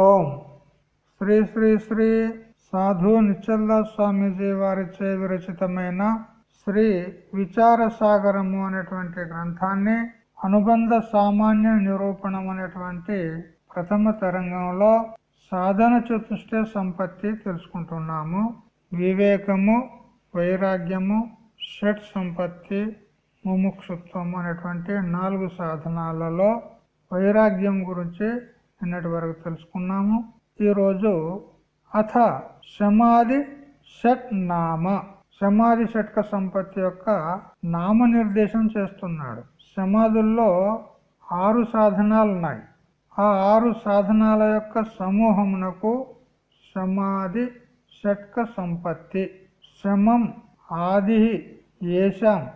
ఓం. శ్రీ శ్రీ శ్రీ సాధు నిశ్చల్దాస్ స్వామీజీ వారిచే విరచితమైన శ్రీ విచార సాగరము అనేటువంటి గ్రంథాన్ని అనుబంధ సామాన్య నిరూపణం అనేటువంటి ప్రథమ తరంగంలో సాధన చతుష్ట సంపత్తి తెలుసుకుంటున్నాము. వివేకము వైరాగ్యము షట్ సంపత్తి ముముక్షుత్వం అనేటువంటి నాలుగు సాధనాలలో వైరాగ్యం గురించి నిన్నటి వరకు తెలుసుకున్నాము. ఈరోజు అథ సమాధి షట్ నామ. సమాధి షట్క సంపత్తి యొక్క నామ నిర్దేశం చేస్తున్నాడు. సమాధుల్లో ఆరు సాధనాలు ఉన్నాయి ఆ ఆరు సాధనాల యొక్క సమూహమునకు సమాధి షట్క సంపత్తి. శమం ఆది ఏషాం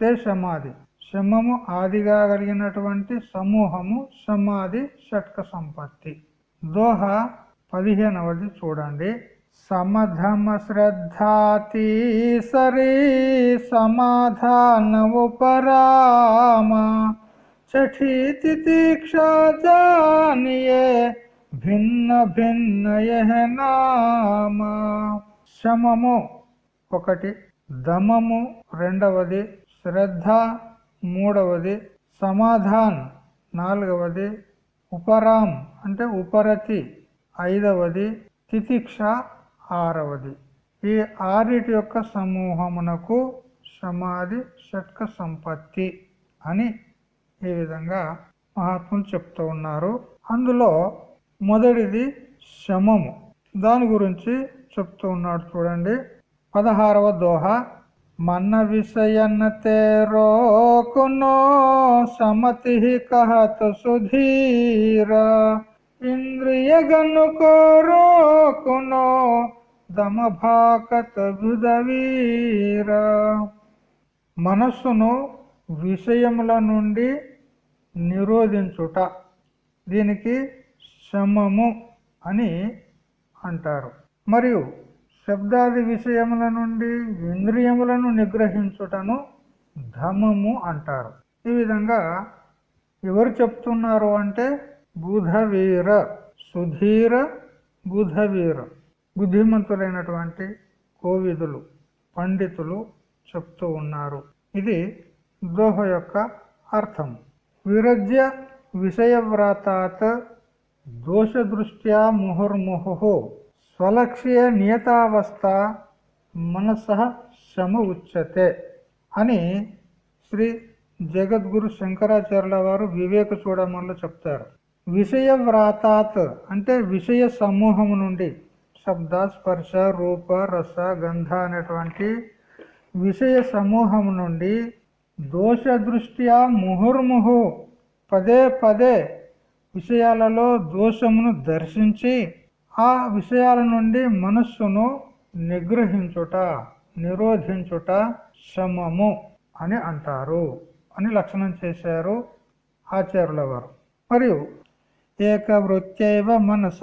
తే సమాధి. శమము ఆదిగా కలిగినటువంటి సమూహము సమాధి షట్క సంపత్తి. దోహ పదిహేనవది చూడండి. సమధమ శ్రద్ధాతి సరి సమాధాన ఉపరామ. చఠీ తితీక్షా జానియే భిన్న భిన్న నామ. శమము ఒకటి దమము రెండవది శ్రద్ధ మూడవది సమాధాన్. నాలుగవది ఉపరాం అంటే ఉపరతి. ఐదవది తితిక్ష. ఆరవది. ఈ ఆరిటి యొక్క సమూహమునకు సమాధి షట్క సంపత్తి అని ఈ విధంగా మహాత్ములు చెప్తూ ఉన్నారు. అందులో మొదటిది శమము. దాని గురించి చెప్తూ ఉన్నాడు చూడండి. పదహారవ దోహ. మన్న విషయన్న తేరోకునో సమతి కహత సుధీర. ఇంద్రియ గనుకో రోకునో దమభాకత విధవీర మనస్సును విషయముల నుండి నిరోధించుట దీనికి శమము అని అంటారు. మరియు శబ్దాది విషయముల నుండి ఇంద్రియములను నిగ్రహించుటను ధమము అంటారు. ఈ విధంగా ఎవరు చెప్తున్నారు అంటే బుధవీర సుధీర బుధవీర. బుద్ధిమంతులైనటువంటి కోవిదులు పండితులు చెప్తూ ఉన్నారు. ఇది దోహ యొక్క అర్థం. విరజ్య విషయవ్రాతాత్ దోషదృష్ట్యా ముహుర్ముహు. స్వలక్ష్య నియతావస్థ మనస శమ ఉచ్యతే అని శ్రీ జగద్గురు శంకరాచార్యుల వారు వివేక చూడమల్లో చెప్తారు. విషయ వ్రాతాత్ అంటే విషయ సమూహం నుండి శబ్ద స్పర్శ రూప రస గంధ అనేటువంటి విషయ సమూహం నుండి దోష దృష్ట్యా ముహుర్ముహు పదే పదే విషయాలలో దోషమును దర్శించి ఆ విషయాల నుండి మనస్సును నిగ్రహించుట నిరోధించుట శమము అని అంటారు అని లక్షణం చేశారు ఆచార్యుల వారు మరియు ఏకవృత్యైవ మనస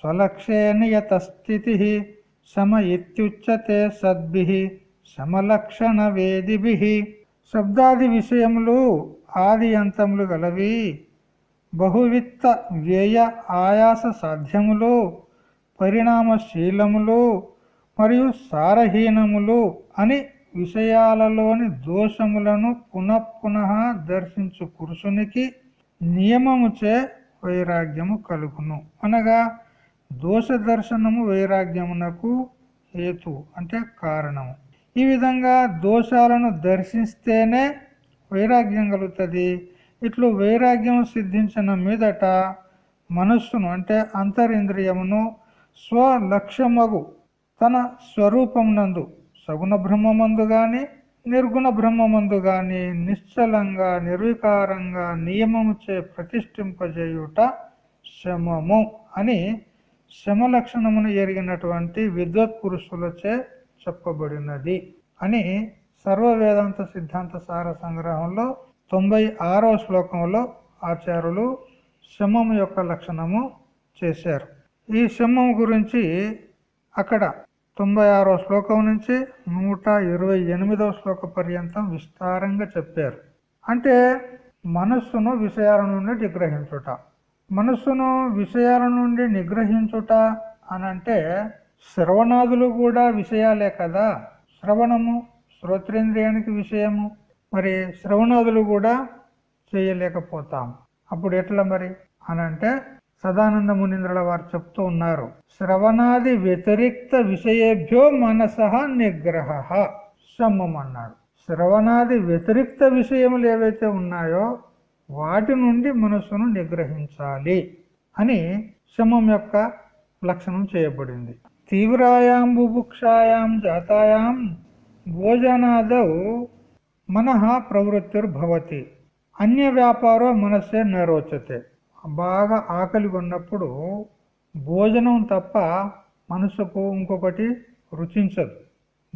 స్వలక్షేణీయత స్థితి శమ ఇత్యుచ్యతే సద్భి సమలక్షణ వేదిభి. శబ్దాది విషయములు ఆది అంతములు గలవి. బహువిత్త వ్యయ ఆయాస సాధ్యములు పరిణామశీలములు మరియు సారహీనములు అని విషయాలలోని దోషములను పునఃపునః దర్శించు పురుషునికి నియమముచే వైరాగ్యము కలుగును. అనగా దోష దర్శనము వైరాగ్యమునకు హేతు అంటే కారణము. ఈ విధంగా దోషాలను దర్శిస్తేనే వైరాగ్యం కలుగుతుంది. ఇట్లు వైరాగ్యం సిద్ధించిన మీదట మనస్సును అంటే అంతరింద్రియమును స్వలక్ష్యమగు తన స్వరూపం నందు సగుణ బ్రహ్మమందు గాని నిర్గుణ బ్రహ్మమందు గాని నిశ్చలంగా నిర్వికారంగా నియమముచే ప్రతిష్ఠింపజేయుట శమము అని శమలక్షణమును ఎరిగినటువంటి విద్వత్ పురుషులచే చెప్పబడినది అని సర్వ వేదాంత సిద్ధాంత సార సంగ్రహంలో తొంభై ఆరవ శ్లోకంలో ఆచార్యులు సింహం యొక్క లక్షణము చేశారు. ఈ సింహం గురించి అక్కడ తొంభై ఆరో శ్లోకం నుంచి నూట ఇరవై ఎనిమిదవ శ్లోక పర్యంతం విస్తారంగా చెప్పారు. అంటే మనస్సును విషయాల నుండి నిగ్రహించుట. మనస్సును విషయాల నుండి నిగ్రహించుట అనంటే శ్రవణాదులు కూడా విషయాలే కదా. శ్రవణము శ్రోత్రేంద్రియానికి విషయము మరి శ్రవణాదులు కూడా చేయలేకపోతాం. అప్పుడు ఎట్లా మరి? అనంటే సదానంద మునీంద్రుల వారు చెప్తూ ఉన్నారు శ్రవణాది వ్యతిరిక్త విషయేభ్యో మనస నిగ్రహ శమం అన్నాడు. శ్రవణాది వ్యతిరిక్త విషయములు ఏవైతే ఉన్నాయో వాటి నుండి మనస్సును నిగ్రహించాలి అని శమం యొక్క లక్షణం చేయబడింది. తీవ్రాయాం బుభుక్షాయాం జాతాయాం భోజనాదౌ మనః ప్రవృత్తిర్భవతి. అన్య వ్యాపారో మనస్సే నరోచతే. బాగా ఆకలి ఉన్నప్పుడు భోజనం తప్ప మనసుకు ఇంకొకటి రుచించదు.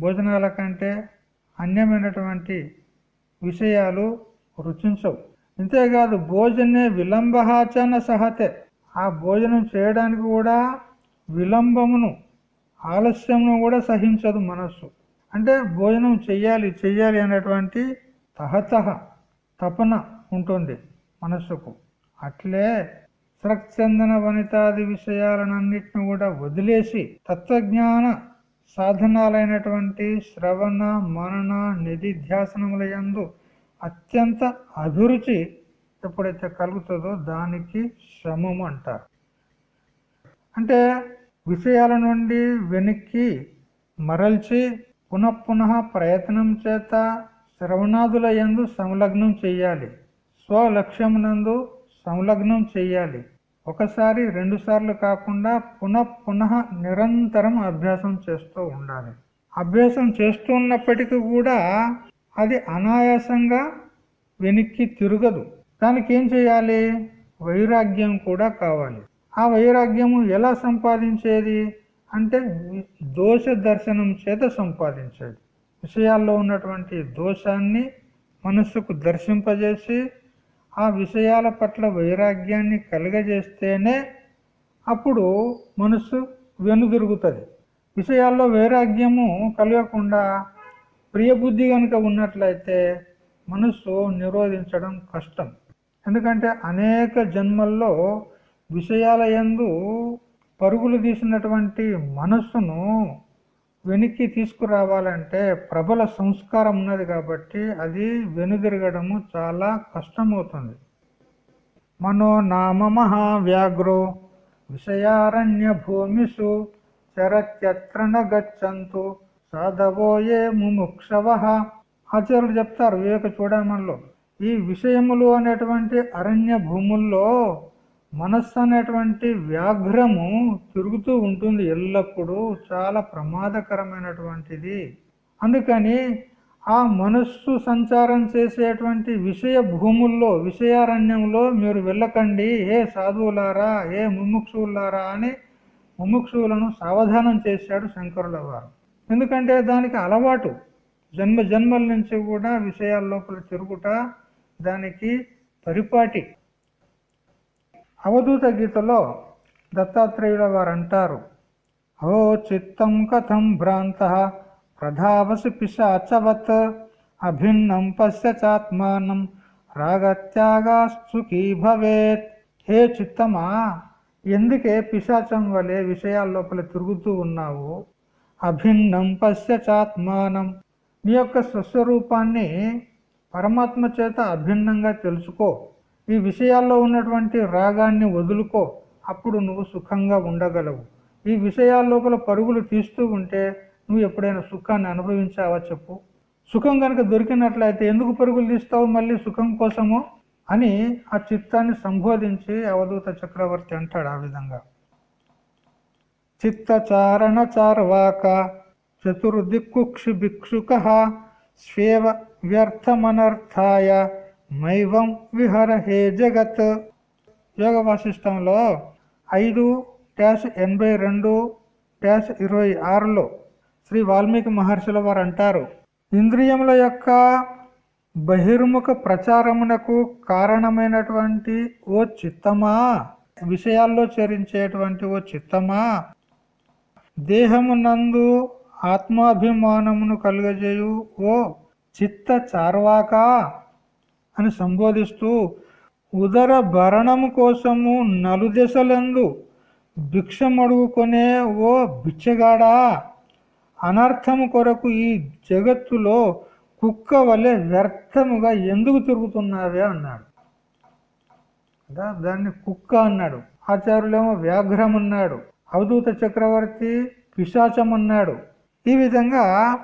భోజనాల కంటే అన్యమైనటువంటి విషయాలు రుచించవు. ఇంతేకాదు భోజనే విలంబహాచన సహతే. ఆ భోజనం చేయడానికి కూడా విలంబమును ఆలస్యమును కూడా సహించదు మనస్సు. అంటే భోజనం చెయ్యాలి చెయ్యాలి అనేటువంటి తహతహ తపన ఉంటుంది మనస్సుకు. అట్లే సృక్చందన వనితాది విషయాలన్నింటిని కూడా వదిలేసి తత్వజ్ఞాన సాధనాలైనటువంటి శ్రవణ మనన నిధిధ్యాసనముల యందు అత్యంత అభిరుచి ఎప్పుడైతే కలుగుతుందో దానికి శ్రమము అంటారు. అంటే విషయాల నుండి వెనక్కి మరల్చి పునఃపునః ప్రయత్నం చేత శ్రవణాదుల ఎందు సంలగ్నం చెయ్యాలి స్వలక్ష్యమునందు సంలగ్నం చెయ్యాలి ఒకసారి రెండు సార్లు కాకుండా పునఃపునః నిరంతరం అభ్యాసం చేస్తూ ఉండాలి. అభ్యాసం చేస్తున్నప్పటికీ కూడా అది అనాయాసంగా వెనక్కి తిరగదు. దానికి ఏం చేయాలి? వైరాగ్యం కూడా కావాలి. ఆ వైరాగ్యము ఎలా సంపాదించేది? అంటే దోష దర్శనం చేత సంపాదించాడు విషయాల్లో ఉన్నటువంటి దోషాన్ని మనస్సుకు దర్శింపజేసి ఆ విషయాల పట్ల వైరాగ్యాన్ని కలుగజేస్తేనే అప్పుడు మనస్సు వెనుదిరుగుతుంది. విషయాల్లో వైరాగ్యము కలగకుండా ప్రియబుద్ధి కనుక ఉన్నట్లయితే మనస్సు నిరోధించడం కష్టం. ఎందుకంటే అనేక జన్మల్లో విషయాల యందు పరుగులు తీసినటువంటి మనస్సును వెనక్కి తీసుకురావాలంటే ప్రబల సంస్కారం ఉన్నది కాబట్టి అది వెనుదిరగడము చాలా కష్టమవుతుంది. మనో నామ మహావ్యాఘ్రో విషయారణ్య భూమిషు చరత్యత్ర గచ్చంతు సాధవోయే ముముక్షవ ఆచార్యులు చెప్తారు వివేక చూడమల్లో ఈ విషయములు అనేటువంటి అరణ్య భూముల్లో మనస్సు అనేటువంటి వ్యాఘ్రము తిరుగుతూ ఉంటుంది ఎల్లప్పుడూ చాలా ప్రమాదకరమైనటువంటిది. అందుకని ఆ మనస్సు సంచారం చేసేటువంటి విషయ భూముల్లో విషయారణ్యంలో మీరు వెళ్ళకండి. ఏ సాధువులారా ఏ ముముక్షువులారా అని ముముక్షువులను సావధానం చేశాడు శంకరుల వారు ఎందుకంటే దానికి అలవాటు. జన్మ జన్మల నుంచి కూడా విషయాల లోపల తిరుగుట దానికి పరిపాటి. అవధూత గీతలో దత్తాత్రేయుల వారు అంటారు ఓ చిత్తం కథం భ్రాంత ప్రధావసి పిశాచవత్ అభిన్నం పశ్చాత్మానం రాగత్యాగాస్తుకీ భవేత్. హే చిత్తమా ఎందుకే పిశాచం వలె విషయాల లోపల తిరుగుతూ ఉన్నావు? అభిన్నం పశ్చాత్మానం నీ యొక్క స్వస్వరూపాన్ని పరమాత్మ చేత అభిన్నంగా తెలుసుకో. ఈ విషయాల్లో ఉన్నటువంటి రాగాన్ని వదులుకో అప్పుడు నువ్వు సుఖంగా ఉండగలవు. ఈ విషయాల లోపల పరుగులు తీస్తూ ఉంటే నువ్వు ఎప్పుడైనా సుఖాన్ని అనుభవించావా చెప్పు? సుఖం కనుక దొరికినట్లయితే ఎందుకు పరుగులు తీస్తావు మళ్ళీ సుఖం కోసము? అని ఆ చిత్తాన్ని సంబోధించి అవధూత చక్రవర్తి అంటాడు ఆ విధంగా. చిత్తచారణ చార్వాక చతుర్దిక్కుక్షి భిక్షుక స్వేవ వ్యర్థమనర్థాయ మైవం విహర హే జగత్. యోగ వాసిష్టంలో ఐదు డాష్ ఎనభై రెండు డాష్ ఇరవై ఆరులో శ్రీ వాల్మీకి మహర్షుల వారు అంటారు ఇంద్రియముల యొక్క బహిర్ముఖ ప్రచారమునకు కారణమైనటువంటి ఓ చిత్తమా? విషయాల్లో చరించేటువంటి ఓ చిత్తమా? దేహమునందు ఆత్మాభిమానమును కలుగజేయు ఓ చిత్త చార్వాక అని సంబోధిస్తూ ఉదర భరణము కోసము నలుదెసలందు భిక్షమడుగుకొనే ఓ బిచ్చగాడా? అనర్థము కొరకు ఈ జగత్తులో కుక్క వలె వ్యర్థముగా ఎందుకు తిరుగుతున్నావే? అన్నాడు. దాన్ని కుక్క అన్నాడు. ఆచార్యులేమో వ్యాఘ్రం అన్నాడు అవధూత చక్రవర్తి పిశాచమన్నాడు. ఈ విధంగా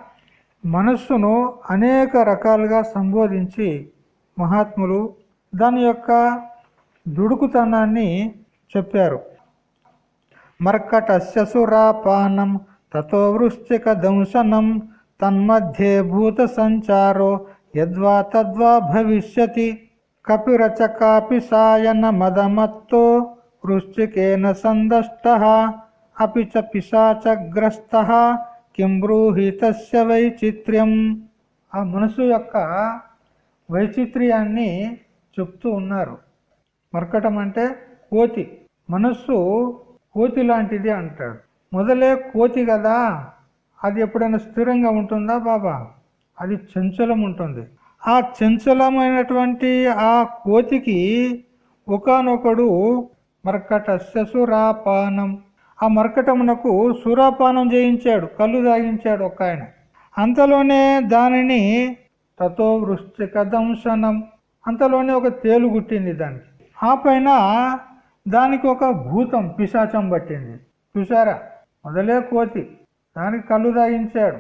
మనస్సును అనేక రకాలుగా సంబోధించి మహాత్ములు దాని యొక్క దుడుకుతనాన్ని చెప్పారు. మర్కటస్య సురాపానం తతో వృశ్చిక దంశనం తన్మధ్యే భూత సంచారో యద్వా తద్వా భవిష్యతి కపిరచ కాపి సాయన మదమత్తో వృశ్చికేన సందష్ట అపి చ పిశాచగ్రస్త కిం బ్రూహి తస్య వైచిత్ర్యం. ఆ మనసు యొక్క వైచిత్ర్యాన్ని చెప్తూ ఉన్నారు. మర్కటం అంటే కోతి. మనస్సు కోతి లాంటిది అంటాడు. మొదలే కోతి కదా. అది ఎప్పుడైనా స్థిరంగా ఉంటుందా బాబా? అది చంచలం ఉంటుంది. ఆ చంచలమైనటువంటి ఆ కోతికి ఒకనొకడు మర్కట సురాపానం ఆ మర్కటమునకు సురాపానం చేయించాడు కళ్ళు తాగించాడు ఒక ఆయన అంతలోనే దానిని తతో వృష్టిక దంశనం అంతలోనే ఒక తేలు గుట్టింది దానికి. ఆ పైన దానికి ఒక భూతం పిశాచం పట్టింది. చూసారా మొదలే కోతి. దానికి కళ్ళు తాగించాడు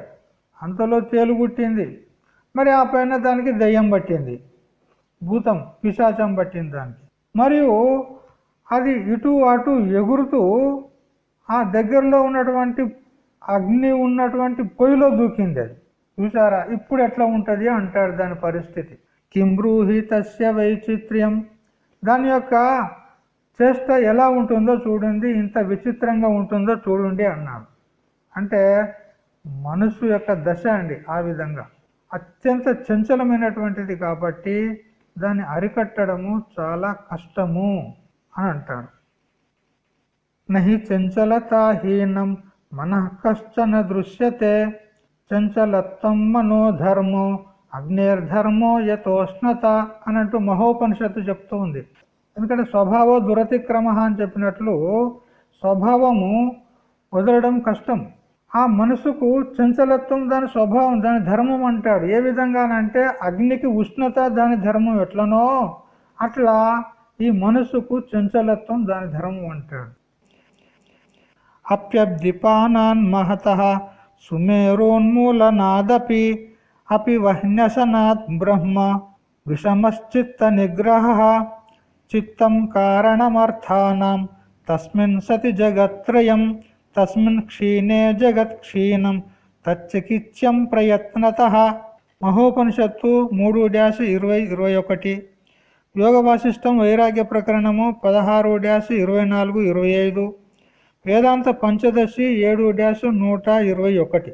అంతలో తేలు గుట్టింది. మరి ఆ పైన దానికి దయ్యం పట్టింది. భూతం పిశాచం పట్టింది దానికి. మరియు అది ఇటు అటు ఎగురుతూ ఆ దగ్గరలో ఉన్నటువంటి అగ్ని ఉన్నటువంటి పొయ్యిలో దూకింది అది. చూసారా ఇప్పుడు ఎట్లా ఉంటుంది అంటాడు దాని పరిస్థితి. కింబ్రూహి తస్య వైచిత్ర్యం. దాని యొక్క చేష్ట ఎలా ఉంటుందో చూడండి ఇంత విచిత్రంగా ఉంటుందో చూడండి అన్నాడు. అంటే మనసు యొక్క దశ అండి ఆ విధంగా. అత్యంత చంచలమైనటువంటిది కాబట్టి దాన్ని అరికట్టడము చాలా కష్టము అని అంటాడు. నహి చంచలతాహీనం మన కష్టన దృశ్యతే. చంచలత్వం మనోధర్మో అగ్నేర్ధర్మో యతోష్ణత అనంటూ మహోపనిషత్తు చెప్తూ ఉంది. ఎందుకంటే స్వభావ దురతిక్రమ అని చెప్పినట్లు స్వభావము వదలడం కష్టం. ఆ మనసుకు చంచలత్వం దాని స్వభావం దాని ధర్మం అంటాడు. ఏ విధంగానంటే అగ్నికి ఉష్ణత దాని ధర్మం ఎట్లనో అట్లా ఈ మనసుకు చంచలత్వం దాని ధర్మం అంటాడు. అప్యబ్దిపానాన్ మహత సుమేరోన్మూలనాదపి అపి వహ్న్యసనాత్ బ్రహ్మ విషమశ్చిత్త నిగ్రహ చిత్తం కారణమర్థానం తస్మిన్ సతి జగత్రయం తస్మిన్ క్షీణే జగత్ క్షీణం తచ్చికిత్యం ప్రయత్నత మహోపనిషత్తు మూడు డ్యాష్ ఇరవై ఇరవై ఒకటి। యోగ వాసిష్టం వైరాగ్య ప్రకరణము పదహారు డ్యాష్ ఇరవై నాలుగు ఇరవై ఐదు। వేదాంత పంచదశి ఏడు డ్యాష్ నూట ఇరవై ఒకటి.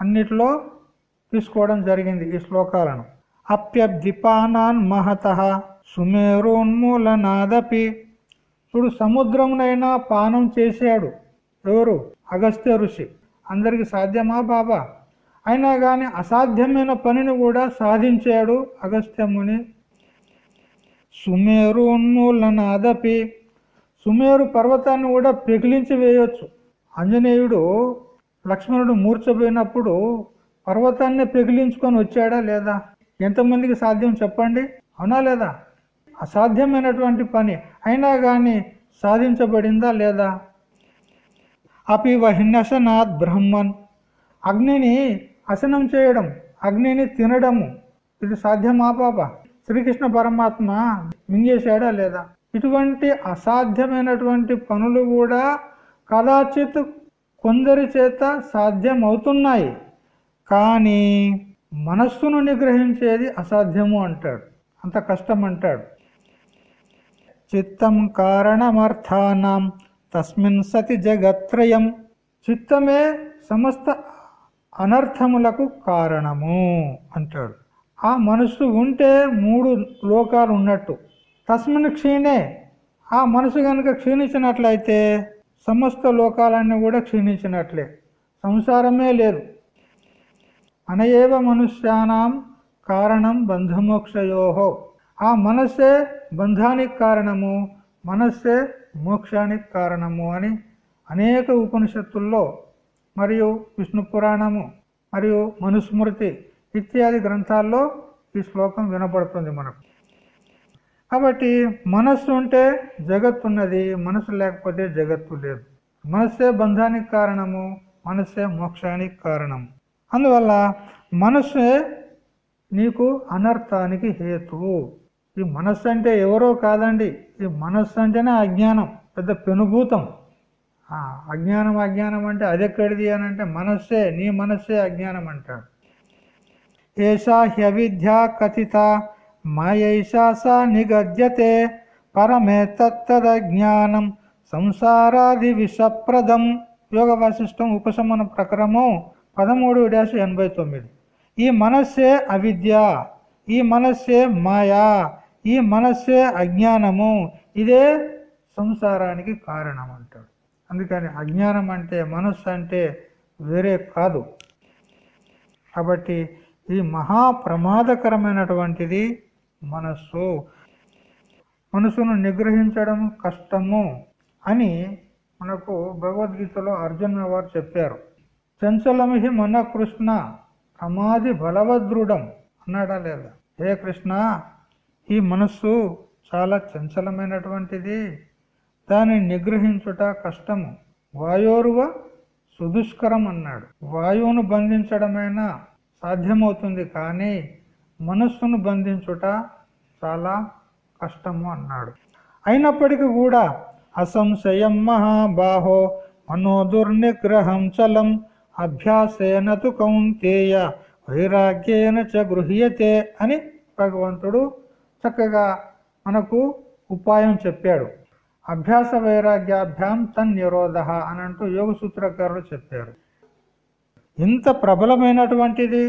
అన్నిట్లో తీసుకోవడం జరిగింది ఈ శ్లోకాలను. అప్యబ్దిపానాన్ మహత సుమేరోన్మూలనాదపి. చూడు సముద్రంనైనా పానం చేశాడు ఎవరు? అగస్త్య ఋషి. అందరికి సాధ్యమా బాబా? అయినా కానీ అసాధ్యమైన పనిని కూడా సాధించాడు అగస్త్యముని సుమేరోన్మూలనాదపి. సుమేరు పర్వతాన్ని కూడా పెకిలించి వేయొచ్చు. ఆంజనేయుడు లక్ష్మణుడు మూర్చపోయినప్పుడు పర్వతాన్ని పెకిలించుకొని వచ్చాడా లేదా? ఎంతమందికి సాధ్యం చెప్పండి? అవునా లేదా? అసాధ్యమైనటువంటి పని. అయినా కానీ సాధించబడిందా లేదా? అపి వహిన్యసనాథ్ బ్రహ్మన్. అగ్నిని అసనం చేయడం అగ్నిని తినడము. ఇది సాధ్యమా పాప? శ్రీకృష్ణ పరమాత్మ మింగేశాడా లేదా? ఇటువంటి అసాధ్యమైనటువంటి పనులు కూడా కదాచిత్ కొందరి చేత సాధ్యమవుతున్నాయి. కానీ మనస్సును నిగ్రహించేది అసాధ్యము అంటాడు. అంత కష్టం అంటాడు చిత్తం కారణమర్థానం తస్మిన్ సతి జగత్రయం. చిత్తమే సమస్త అనర్థములకు కారణము అంటాడు. ఆ మనస్సు ఉంటే మూడు లోకాలు ఉన్నట్టు. తస్మిన్ క్షీణే. ఆ మనసు కనుక క్షీణించినట్లయితే సమస్త లోకాలన్నీ కూడా క్షీణించినట్లే. సంసారమే లేదు. అనయేవ మనుష్యానాం కారణం బంధమోక్షయోహో ఆ మనస్సే బంధానికి కారణము మనస్సే మోక్షానికి కారణము అని అనేక ఉపనిషత్తుల్లో మరియు విష్ణు పురాణము మరియు మనుస్మృతి ఇత్యాది గ్రంథాల్లో ఈ శ్లోకం వినపడుతుంది మనకు. కాబట్టి మనస్సు ఉంటే జగత్తు ఉన్నది మనసు లేకపోతే జగత్తు లేదు. మనస్సే బంధానికి కారణము మనస్సే మోక్షానికి కారణము అందువల్ల మనస్సే నీకు అనర్థానికి హేతువు. ఈ మనస్సు అంటే ఎవరో కాదండి. ఈ మనస్సు అంటేనే అజ్ఞానం పెద్ద పెనుభూతం. అజ్ఞానం అజ్ఞానం అంటే అదెక్కడిది అని అంటే మనస్సే నీ మనస్సే అజ్ఞానం అంటాడు ఏషా హ్యవిద్య కథిత మాయైషా సా నిగద్యతే పరమే తత్తదజ్ఞానం సంసారాది విషప్రదం యోగ వాసిష్టం ఉపశమన ప్రకరము పదమూడు డాష్ ఎనభై తొమ్మిది. ఈ మనస్సే అవిద్య ఈ మనస్సే మాయా ఈ మనస్సే అజ్ఞానము ఇదే సంసారానికి కారణం అంటాడు అందుకని అజ్ఞానం అంటే మనస్సు అంటే వేరే కాదు. కాబట్టి ఈ మహా ప్రమాదకరమైనటువంటిది మనస్సు మనసును నిగ్రహించడం కష్టము అని మనకు భగవద్గీతలో అర్జున వారు చెప్పారు. చంచలమిహి మన కృష్ణ ప్రమాది బలవద్రుడం అన్నాడా లేదా? హే కృష్ణ ఈ మనస్సు చాలా చంచలమైనటువంటిది. దాన్ని నిగ్రహించుట కష్టము. వాయోరువ సుదుష్కరం అన్నాడు. వాయువును బంధించడమైనా సాధ్యమవుతుంది కానీ మనస్సును బంధించుట చాలా కష్టము అన్నాడు. అయినప్పటికీ కూడా అసంశయం మహాబాహో మనోదుర్నిగ్రహం చలం అభ్యాసేన తు కౌంతేయ వైరాగ్యేన చ గృహ్యతే అని భగవంతుడు చక్కగా మనకు ఉపాయం చెప్పాడు. అభ్యాస వైరాగ్యాభ్యాం తన్ నిరోధ అని అంటూ యోగ సూత్రకారులు చెప్పారు. ఇంత ప్రబలమైనటువంటిది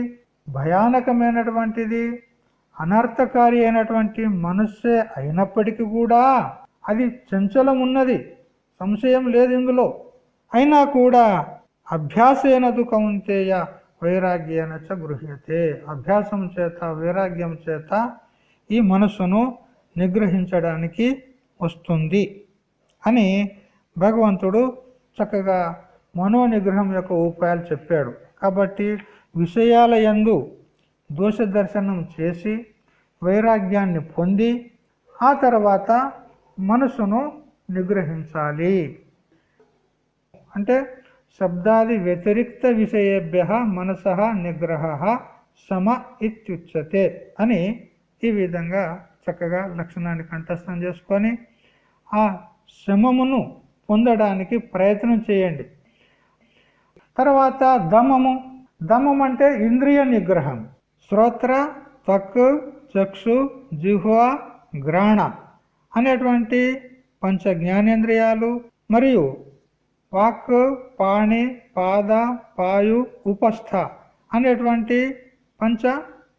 భయానకమైనటువంటిది అనర్థకారి అయినటువంటి మనస్సే అయినప్పటికీ కూడా అది చంచలం ఉన్నది సంశయం లేదు ఇందులో. అయినా కూడా అభ్యాసేనదు కౌంతేయ వైరాగ్యేన చ గృహ్యతే. అభ్యాసం చేత వైరాగ్యం చేత ఈ మనస్సును నిగ్రహించడానికి వస్తుంది అని భగవంతుడు చక్కగా మనో నిగ్రహం యొక్క ఉపాయాలు చెప్పాడు. కాబట్టి విషయాల యందు దోష దర్శనం చేసి వైరాగ్యాన్ని పొంది ఆ తర్వాత మనసును నిగ్రహించాలి. అంటే శబ్దాది వ్యతిరిక్త విషయేభ్య మనస నిగ్రహ సమ ఇత్యుచ్యతే అని ఈ విధంగా చక్కగా లక్షణాన్ని కంఠస్థం చేసుకొని ఆ శమమును పొందడానికి ప్రయత్నం చేయండి. తర్వాత దమము దమం అంటే ఇంద్రియ నిగ్రహం. శ్రోత్ర త్వక్ చక్షు జిహ్వ గ్రాణ అనేటువంటి పంచ జ్ఞానేంద్రియాలు మరియు వాక్ పాణి పాద పాయు ఉపస్థ అనేటువంటి పంచ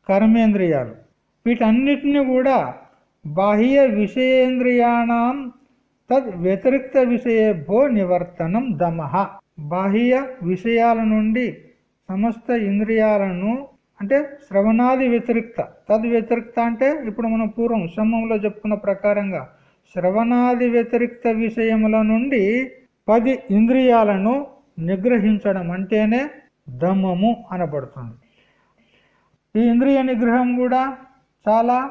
కర్మేంద్రియాలు. వీటన్నిటిని కూడా బాహ్య విషయేంద్రియాణం తద్ వ్యతిరిక్త విషయభో నివర్తనం దమహ బాహ్య విషయాల నుండి సమస్త ఇంద్రియాలను అంటే శ్రవణాది వ్యతిరిక్త. తద్ వ్యతిరిక్త అంటే ఇప్పుడు మనం పూర్వం సమంలో చెప్పుకున్న ప్రకారంగా శ్రవణాది వ్యతిరిక్త విషయముల నుండి పది ఇంద్రియాలను నిగ్రహించడం అంటేనే దమ్మము అనబడుతుంది. ఈ ఇంద్రియ నిగ్రహం కూడా చాలా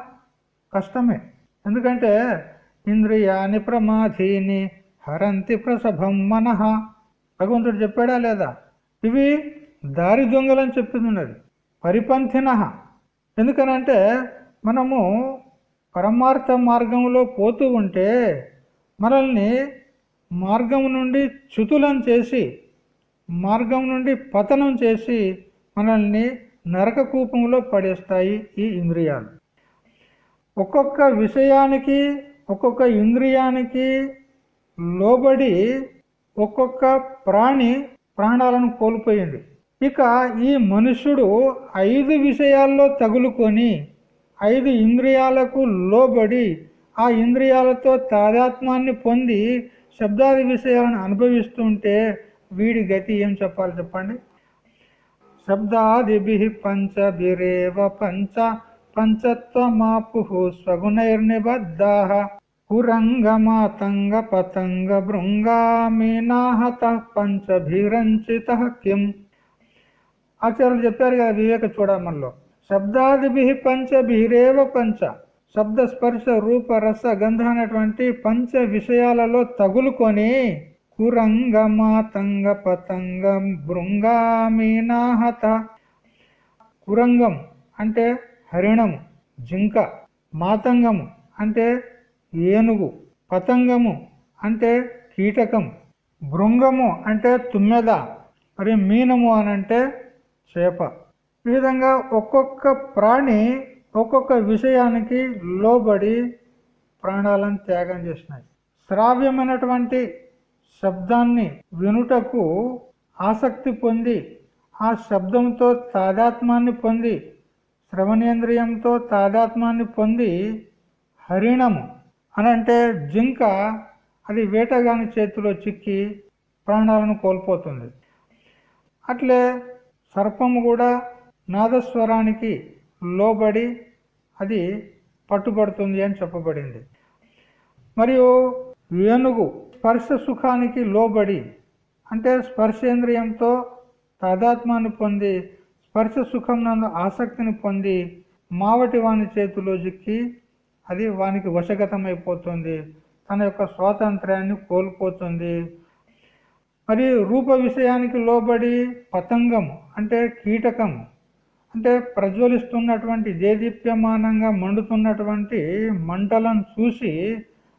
కష్టమే. ఎందుకంటే ఇంద్రియాని ప్రమాధీని హరంతి ప్రసభం మనహ భగవంతుడు చెప్పాడా లేదా? ఇవి దారి దొంగలని చెప్పింది ఉన్నది. పరిపంథిన. ఎందుకనంటే మనము పరమార్థ మార్గంలో పోతూ ఉంటే మనల్ని మార్గం నుండి చ్యుతులం చేసి మార్గం నుండి పతనం చేసి మనల్ని నరక కూపంలో పడేస్తాయి ఈ ఇంద్రియాలు. ఒక్కొక్క విషయానికి ఒక్కొక్క ఇంద్రియానికి లోబడి ఒక్కొక్క ప్రాణి ప్రాణాలను కోల్పోయింది. ఇక ఈ మనుష్యుడు ఐదు విషయాల్లో తగులుకొని ఐదు ఇంద్రియాలకు లోబడి ఆ ఇంద్రియాలతో తాదాత్మాన్ని పొంది శబ్దాది విషయాలను అనుభవిస్తుంటే వీడి గతి ఏం చెప్పాలి చెప్పండి? శబ్దాదిభి పంచభిరేవ పంచ పంచత్వమాపు స్వగుణైర్నిబద్ధా. కురంగమాతంగ పతంగ భృంగామీనాహత పంచభిరంచిత కిం? ఆచార్యులు చెప్పారు కదా వివేక చూడమల్లో శబ్దాదిభి పంచభిరేవ పంచ. శబ్ద స్పర్శ రూప రస గంధ అనేటువంటి పంచ విషయాలలో తగులుకొని కురంగ మాతంగ పతంగం భృంగామీనాహత కురంగం అంటే హరిణము జింక. మాతంగము అంటే ఏనుగు. పతంగము అంటే కీటకం. భృంగము అంటే తుమ్మెద. మరి మీనము అనంటే చేప. ఈ విధంగా ఒక్కొక్క ప్రాణి ఒక్కొక్క విషయానికి లోబడి ప్రాణాలను త్యాగం చేసినాయి. శ్రావ్యమైనటువంటి శబ్దాన్ని వినుటకు ఆసక్తి పొంది ఆ శబ్దంతో తాదాత్మాన్ని పొంది శ్రవణేంద్రియంతో తాదాత్మాన్ని పొంది హరిణము అనంటే జింక అది వేటగాని చేతిలో చిక్కి ప్రాణాలను కోల్పోతుంది. అట్లే సర్పము కూడా నాదస్వరానికి లోబడి అది పట్టుబడుతుంది అని చెప్పబడింది. మరియు ఏనుగు స్పర్శ సుఖానికి లోబడి అంటే స్పర్శేంద్రియంతో తాదాత్మాన్ని పొంది స్పర్శ సుఖం నందు ఆసక్తిని పొంది మావటి వాని చేతిలో చిక్కి అది వానికి వశగతమైపోతుంది తన యొక్క స్వాతంత్ర్యాన్ని కోల్పోతుంది మరి రూప విషయానికి లోబడి పతంగము అంటే కీటకము అంటే ప్రజ్వలిస్తున్నటువంటి దేదీప్యమానంగా మండుతున్నటువంటి మంటలను చూసి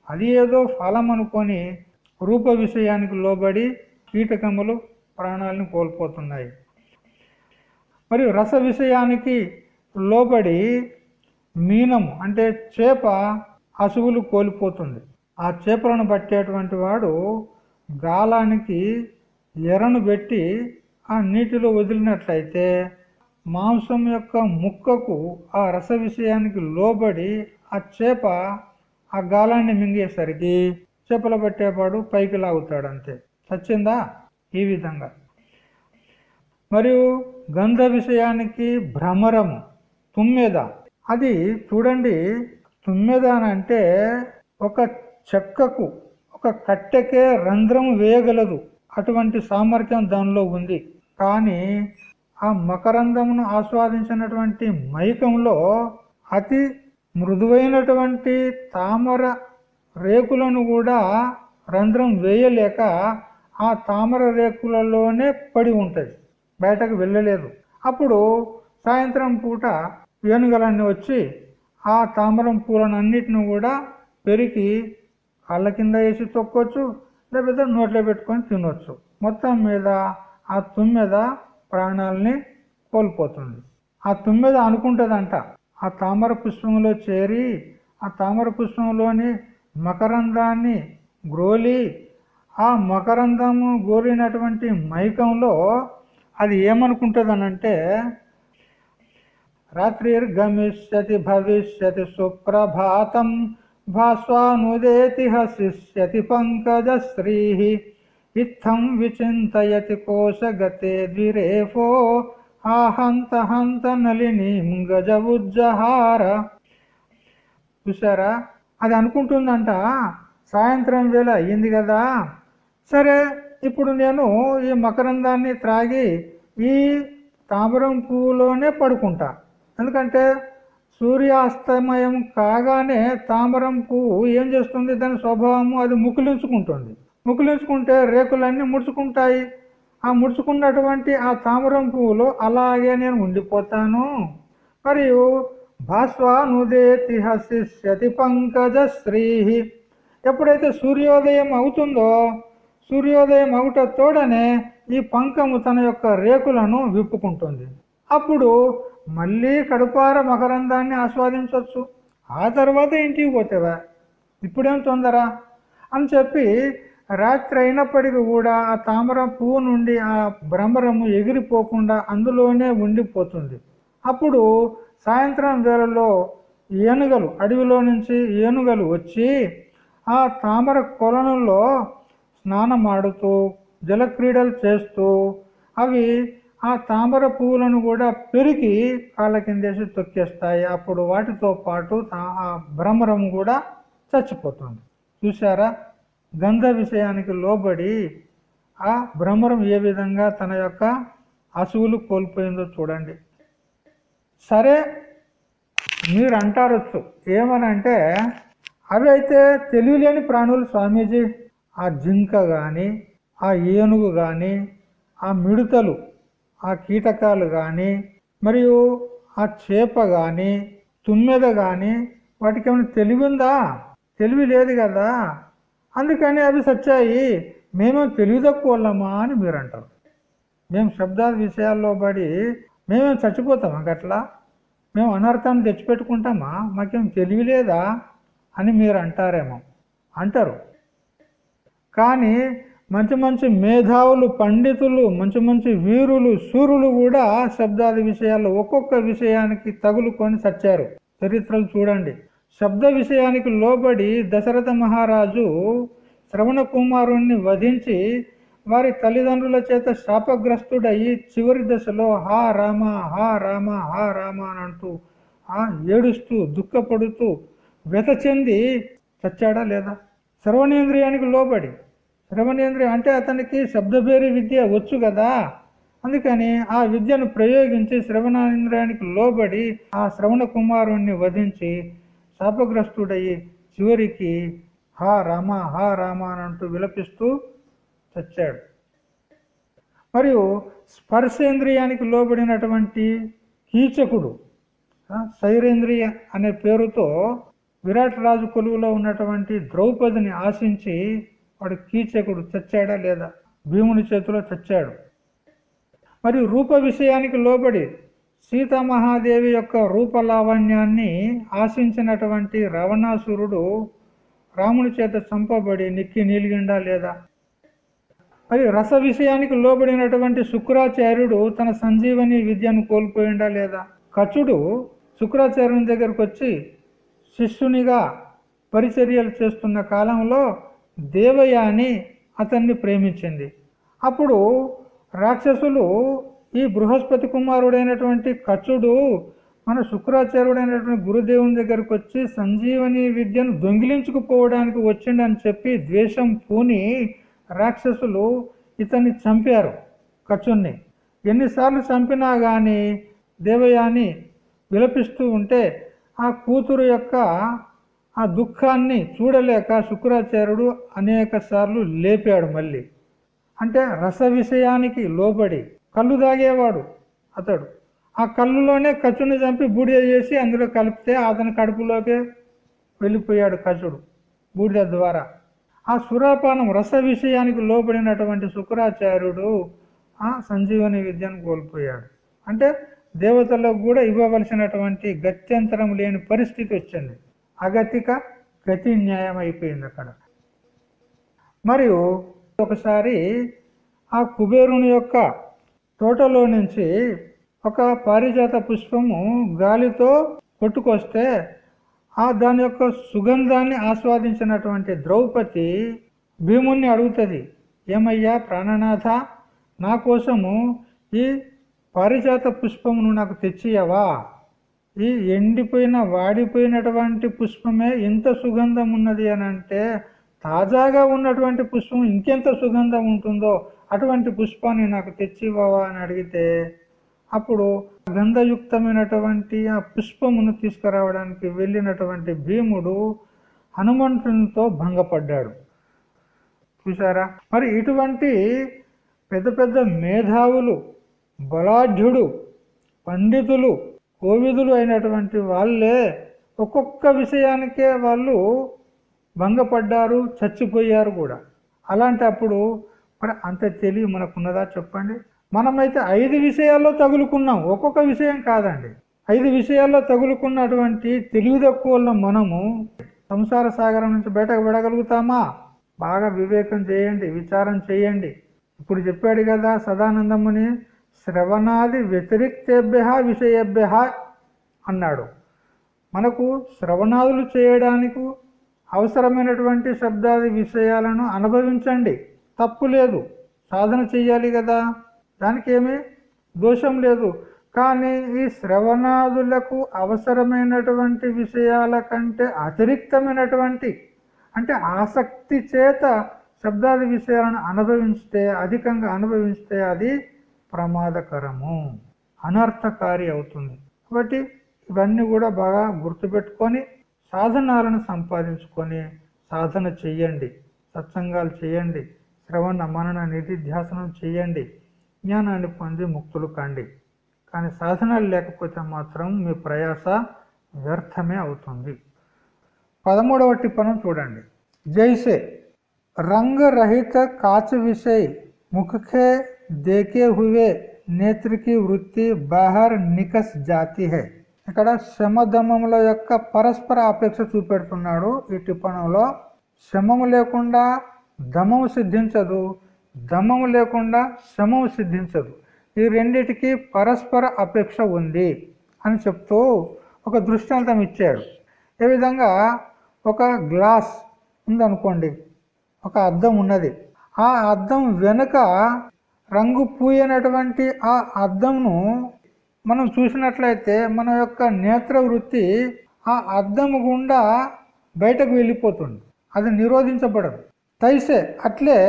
అది ఏదో ఫలం అనుకొని రూప విషయానికి లోబడి కీటకములు ప్రాణాలను కోల్పోతున్నాయి. మరియు రస విషయానికి లోబడి మీనము అంటే చేప అసువులు కోల్పోతుంది. ఆ చేపలను పట్టేటువంటి వాడు గాలానికి ఎరను పెట్టి ఆ నీటిలో వదిలినట్లయితే మాంసం యొక్క ముక్కకు ఆ రస విషయానికి లోబడి ఆ చేప ఆ గాలాన్ని మింగేసరికి చేపలు పట్టేవాడు పైకి లాగుతాడు అంతే చచ్చిందా ఈ విధంగా. మరియు గంధ విషయానికి భ్రమరము తుమ్మెద. అది చూడండి తుమ్మెద అంటే ఒక చెక్కకు ఒక కట్టెకే రంధ్రం వేయగలదు. అటువంటి సామర్థ్యం దానిలో ఉంది. కానీ ఆ మకరంధమును ఆస్వాదించినటువంటి మైకంలో అతి మృదువైనటువంటి తామర రేకులను కూడా రంధ్రం వేయలేక ఆ తామర రేకులలోనే పడి ఉంటుంది. బయటకు వెళ్ళలేదు. అప్పుడు సాయంత్రం పూట ఏనుగలన్నీ వచ్చి ఆ తామరం పూలను అన్నిటిని కూడా పెరిగి కాళ్ళ కింద వేసి తొక్కొచ్చు లేకపోతే నోట్లో పెట్టుకొని తినొచ్చు. మొత్తం మీద ఆ తుమ్మెద ప్రాణాలని కోల్పోతుంది. ఆ తుమ్మెద అనుకుంటుందంట. ఆ తామర పుష్పంలో చేరి ఆ తామర పుష్పంలోని మకరందాన్ని గ్రోలి ఆ మకరందము గోలినటువంటి మైకంలో అది ఏమనుకుంటుందనంటే రాత్రిర్గమిష్యతి భవిష్యతి సుప్రభాతం భాస్వానుదేతి హసిష్యతి పంకజశ్రీ ఇత్థం విచింతయతి కోశగతే ద్విరేఫో ఆహంత హంత హంత నలినీం గజ ఉజ్జహార చూసారా అది అనుకుంటుందంట. సాయంత్రం వేళ అయ్యింది కదా? సరే ఇప్పుడు నేను ఈ మకరందాన్ని త్రాగి ఈ తామరం పువ్వులోనే పడుకుంటా. ఎందుకంటే సూర్యాస్తమయం కాగానే తామరం పువ్వు ఏం చేస్తుంది? దాని స్వభావము అది ముకులించుకుంటుంది. ముకులించుకుంటే రేకులన్నీ ముడుచుకుంటాయి. ఆ ముడుచుకున్నటువంటి ఆ తామరం పువ్వులో అలాగే నేను ఉండిపోతాను. మరియు భాస్వానుదేతి హసిష్యతి పంకజ శ్రీ ఎప్పుడైతే సూర్యోదయం అవుతుందో సూర్యోదయం అవుట తోడనే ఈ పంకము తన యొక్క రేకులను విప్పుకుంటుంది. అప్పుడు మళ్ళీ కడుపార మకరందాన్ని ఆస్వాదించవచ్చు ఆ తర్వాత ఇంటికి పోతేవా? ఇప్పుడేం తొందర? అని చెప్పి రాత్రి అయినప్పటికీ కూడా ఆ తామర పువ్వు నుండి ఆ భ్రమరము ఎగిరిపోకుండా అందులోనే ఉండిపోతుంది. అప్పుడు సాయంత్రం వేళలో ఏనుగలు అడవిలో నుంచి ఏనుగలు వచ్చి ఆ తామర కొలనులో స్నానమాడుతూ జలక్రీడలు చేస్తూ అవి ఆ తామర పువ్వులను కూడా పెరిగి కాళ్ళ కిందేసి తొక్కేస్తాయి. అప్పుడు వాటితో పాటు ఆ భ్రమరం కూడా చచ్చిపోతుంది. చూసారా గంధ విషయానికి లోబడి ఆ భ్రమరం ఏ విధంగా తన యొక్క అసువులు కోల్పోయిందో చూడండి. సరే మీరు అంటారొచ్చు ఏమనంటే అవి అయితే తెలియలేని ప్రాణులు స్వామీజీ. ఆ జింక కానీ ఆ ఏనుగు కానీ ఆ మిడతలు ఆ కీటకాలు కానీ మరియు ఆ చేప కానీ తుమ్మెద కానీ వాటికి ఏమైనా తెలివి ఉందా తెలివి లేదు కదా. అందుకని అవి సచ్చాయి. మేము తెలివి తక్కువల్లమా అని మీరు అంటారు మేము శబ్దాల విషయాల్లో పడి మేమేం చచ్చిపోతామా గట్లా? మేము అనర్థాన్ని తెచ్చిపెట్టుకుంటామా? మాకేం తెలివి లేదా అని మీరు అంటారేమో అంటారు. కానీ మంచి మంచి మేధావులు పండితులు మంచి మంచి వీరులు సూర్యులు కూడా శబ్దాది విషయాల్లో ఒక్కొక్క విషయానికి తగులుకొని చచ్చారు చరిత్రలు చూడండి. శబ్ద విషయానికి లోబడి దశరథ మహారాజు శ్రవణ కుమారుణ్ణి వధించి వారి తల్లిదండ్రుల చేత శాపగ్రస్తుడయి చివరి దశలో హా రామ హా రామ హా రామ అని అంటూ ఆ ఏడుస్తూ దుఃఖపడుతూ వ్యత చెంది చచ్చాడా లేదా? శ్రవణేంద్రియానికి లోబడి శ్రవణేంద్రియం అంటే అతనికి శబ్దభేరి విద్య వచ్చు కదా? అందుకని ఆ విద్యను ప్రయోగించి శ్రవణేంద్రియానికి లోబడి ఆ శ్రవణ కుమారుణ్ణి వధించి శాపగ్రస్తుడయ్యి చివరికి హా రామ హా రామ అంటూ విలపిస్తూ చచ్చాడు. మరియు స్పర్శేంద్రియానికి లోబడినటువంటి కీచకుడు శైరేంద్రియ అనే పేరుతో విరాట్ రాజు కొలువులో ఉన్నటువంటి ద్రౌపదిని ఆశించి వాడు కీచకుడు చచ్చాడా లేదా? భీముని చేతిలో చచ్చాడు. మరియు రూప విషయానికి లోబడి సీతామహాదేవి యొక్క రూపలావణ్యాన్ని ఆశించినటువంటి రావణాసురుడు రాముని చేత చంపబడి నిక్కి నీలిగిండా లేదా? మరి రస విషయానికి లోబడినటువంటి శుక్రాచార్యుడు తన సంజీవని విద్యను కోల్పోయిండా లేదా? కచుడు శుక్రాచార్యుని దగ్గరకు వచ్చి శిష్యునిగా పరిచర్యలు చేస్తున్న కాలంలో దేవయాని అతన్ని ప్రేమించింది. అప్పుడు రాక్షసులు ఈ బృహస్పతి కుమారుడైనటువంటి కచుడు మన శుక్రాచార్యుడైనటువంటి గురుదేవుని దగ్గరకు వచ్చి సంజీవని విద్యను దొంగిలించుకుపోవడానికి వచ్చిండని చెప్పి ద్వేషం పూని రాక్షసులు ఇతన్ని చంపారు కచుణ్ణి. ఎన్నిసార్లు చంపినా కానీ దేవయాని విలపిస్తూ ఉంటే ఆ కూతురు యొక్క ఆ దుఃఖాన్ని చూడలేక శుక్రాచార్యుడు అనేక సార్లు లేపాడు మళ్ళీ. అంటే రస విషయానికి లోబడి కళ్ళు తాగేవాడు అతడు. ఆ కళ్ళులోనే కచుని చంపి బూడిద చేసి అందులో కలిపితే అతని కడుపులోకి వెళ్ళిపోయాడు కచుడు బూడిద ద్వారా. ఆ సురాపానం రస విషయానికి లోబడినటువంటి శుక్రాచార్యుడు ఆ సంజీవని విద్యను కోల్పోయాడు. అంటే దేవతలకు కూడా ఇవ్వవలసినటువంటి గత్యంతరం లేని పరిస్థితి వచ్చింది. అగతిక గతి న్యాయం అయిపోయింది అక్కడ మరియు ఒకసారి ఆ కుబేరుని యొక్క తోటలో నుంచి ఒక పారిజాత పుష్పము గాలితో కొట్టుకొస్తే ఆ దాని యొక్క సుగంధాన్ని ఆస్వాదించినటువంటి ద్రౌపది భీముణ్ణి అడుగుతుంది ఏమయ్యా ప్రాణనాథ నా కోసము ఈ పారిజాత పుష్పమును నాకు తెచ్చియవా? ఈ ఎండిపోయిన వాడిపోయినటువంటి పుష్పమే ఇంత సుగంధం ఉన్నది అని అంటే తాజాగా ఉన్నటువంటి పుష్పం ఇంకెంత సుగంధం ఉంటుందో అటువంటి పుష్పాన్ని నాకు తెచ్చివ్వవా అని అడిగితే అప్పుడు గంధయుక్తమైనటువంటి ఆ పుష్పమును తీసుకురావడానికి వెళ్ళినటువంటి భీముడు హనుమంతునితో భంగపడ్డాడు. చూసారా మరి ఇటువంటి పెద్ద పెద్ద మేధావులు బలాఢ్యుడు పండితులు కోవిదులు అయినటువంటి వాళ్ళే ఒక్కొక్క విషయానికే వాళ్ళు భంగపడ్డారు చచ్చిపోయారు కూడా. అలాంటప్పుడు మరి అంత తెలివి మనకున్నదా చెప్పండి? మనమైతే ఐదు విషయాల్లో తగులుకున్నాం. ఒక్కొక్క విషయం కాదండి. ఐదు విషయాల్లో తగులుకున్నటువంటి తెలివి తక్కువ మనము సంసార సాగరం నుంచి బయటకు పడగలుగుతామా బాగా వివేకం చేయండి విచారం చేయండి. ఇప్పుడు చెప్పాడు కదా సదానందముని శ్రవణాది వ్యతిరిక్తేభ్య విషయేభ్య అన్నాడు. మనకు శ్రవణాదులు చేయడానికి అవసరమైనటువంటి శబ్దాది విషయాలను అనుభవించండి. తప్పు లేదు. సాధన చెయ్యాలి కదా. దానికి ఏమి దోషం లేదు. కానీ ఈ శ్రవణాదులకు అవసరమైనటువంటి విషయాల కంటే అతిరిక్తమైనటువంటి అంటే ఆసక్తి చేత శబ్దాది విషయాలను అనుభవించితే అధికంగా అనుభవించితే అది ప్రమాదకరము అనర్థకారి అవుతుంది. కాబట్టి ఇవన్నీ కూడా బాగా గుర్తుపెట్టుకొని సాధనాలను సంపాదించుకొని సాధన చెయ్యండి సత్సంగాలు చేయండి. శ్రవణ మనన నిధిధ్యాసనం చేయండి. జ్ఞానాన్ని పొంది ముక్తులు కండి. కానీ సాధనాలు లేకపోతే మాత్రం మీ ప్రయాస వ్యర్థమే అవుతుంది. పదమూడవ టిప్పణం చూడండి. జైసే రంగరహిత కాచ విషయ ముఖే देखे हुए నేత్ర కి వృత్తి బాహర్ నికస్ జాతి హే ఇక్కడ శమధమముల యొక్క పరస్పర అపేక్ష చూపెడుతున్నాడు ఈ టిప్పణంలో శమము లేకుండా దమము సిద్ధించదు దమము లేకుండా శమము సిద్ధించదు ఈ రెండిటికి పరస్పర అపేక్ష ఉంది అని చెప్తూ ఒక దృష్టాంతం ఇచ్చాడు ఏ విధంగా ఒక గ్లాస్ ఉందనుకోండి ఒక అద్దం ఉన్నది ఆ అద్దం వెనుక రంగు పూయనటువంటి ఆ అద్దంను మనం చూసినట్లయితే మన యొక్క నేత్ర వృత్తి ఆ అద్దం గుండా బయటకు వెళ్ళిపోతుంది. అది నిరోధించబడదు. తైసే అట్లే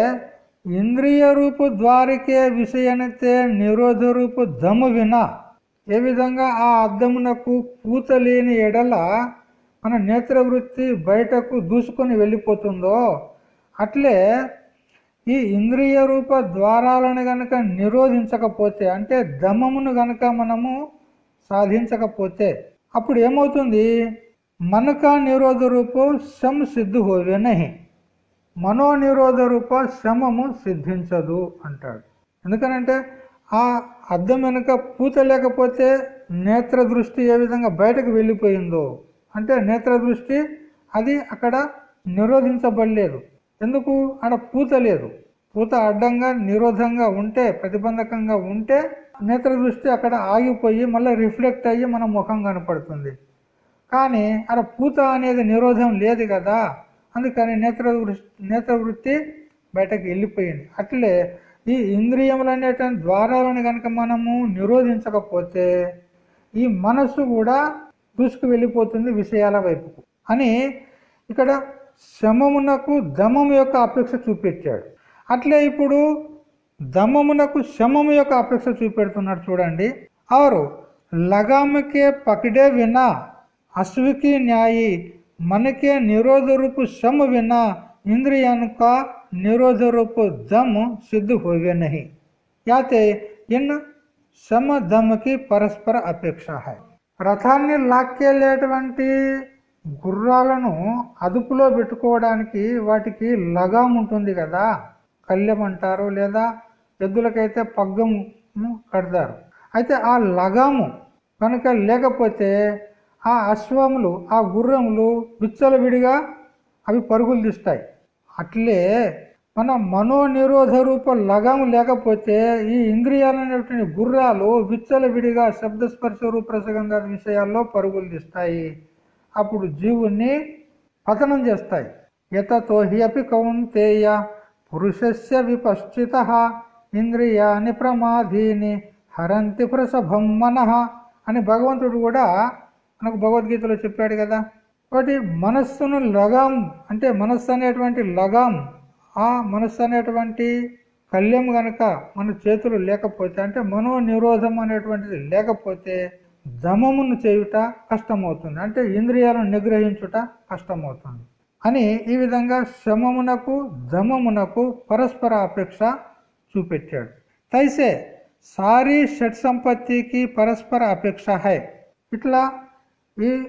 ఇంద్రియ రూపు ద్వారికే విషయనితే నిరోధ రూపు దము వినా ఏ విధంగా ఆ అద్దమునకు పూత లేని ఎడల మన నేత్ర వృత్తి బయటకు దూసుకొని వెళ్ళిపోతుందో అట్లే ఈ ఇంద్రియ రూప ద్వారాలను గనక నిరోధించకపోతే అంటే దమమును గనక మనము సాధించకపోతే అప్పుడు ఏమవుతుంది? మనక నిరోధ రూపం శమ సిద్ధు హోవే నహి. మనో నిరోధ రూప శమము సిద్ధించదు అంటాడు. ఎందుకనంటే ఆ అద్దం వెనుక పూత లేకపోతే నేత్ర దృష్టి ఏ విధంగా బయటకు వెళ్ళిపోయిందో అంటే నేత్ర దృష్టి అది అక్కడ నిరోధించబడలేదు. ఎందుకు? ఆడ పూత లేదు. పూత అడ్డంగా నిరోధంగా ఉంటే ప్రతిబంధకంగా ఉంటే నేత్ర దృష్టి అక్కడ ఆగిపోయి మళ్ళీ రిఫ్లెక్ట్ అయ్యి మన ముఖం కనపడుతుంది. కానీ అక్కడ పూత అనేది నిరోధం లేదు కదా. అందుకని నేత్ర నేత్ర వృత్తి బయటకు వెళ్ళిపోయింది. అట్లే ఈ ఇంద్రియములు అనేటువంటి ద్వారాలను కనుక మనము నిరోధించకపోతే ఈ మనస్సు కూడా దూసుకు వెళ్ళిపోతుంది విషయాల వైపుకు. అని ఇక్కడ శమమునకు దమము యొక్క అపేక్ష చూపించాడు అట్లే ఇప్పుడు దమమునకు శమము యొక్క అపేక్ష చూపెడుతున్నాడు చూడండి. ఆరు లగామకే పకిడే వినా అశ్వికి న్యాయి మనకే నిరోధ రూపు శమ వినా ఇంద్రియనుక నిరోధ రూపు దమ్ సిద్ధ హోవే నహి యాతే శమ దమ్కి పరస్పర అపేక్ష హై. రథాన్ని లాక్కెళ్ళేటువంటి గుర్రాలను అదుపులో పెట్టుకోవడానికి వాటికి లగాం ఉంటుంది కదా కళ్యం అంటారు లేదా ఎద్దులకైతే పగ్గము కడతారు. అయితే ఆ లగాము కనుక లేకపోతే ఆ అశ్వములు ఆ గుర్రములు విచ్చలవిడిగా అవి పరుగులు తీస్తాయి. అట్లే మన మనోనిరోధ రూప లగాము లేకపోతే ఈ ఇంద్రియాలనేటువంటి గుర్రాలు విచ్చలవిడిగా శబ్దస్పర్శ రూపరసగంగా విషయాల్లో పరుగులు తీస్తాయి. అప్పుడు జీవుణ్ణి పతనం చేస్తాయి. యతతోహి అపి కౌంతేయ పురుషస్య విపశ్చిత ఇంద్రియాని ప్రమాధీని హరంతి ప్రసభం మనః అని భగవంతుడు కూడా మనకు భగవద్గీతలో చెప్పాడు కదా. కాబట్టి మనస్సును లగాం అంటే మనస్సు అనేటువంటి లగాం ఆ మనస్సు అనేటువంటి కళ్యం గనక మన చేతులు లేకపోతే అంటే మనో నిరోధం అనేటువంటిది లేకపోతే దమమును చేయుట కష్టమవుతుంది. అంటే ఇంద్రియాలను నిగ్రహించుట కష్టమవుతుంది. అని ఈ విధంగా శమమునకు దమమునకు పరస్పర అపేక్ష చూపెట్టాడు. తైసే సారీ షట్ సంపత్తికి పరస్పర అపేక్ష హై. ఇట్లా ఈ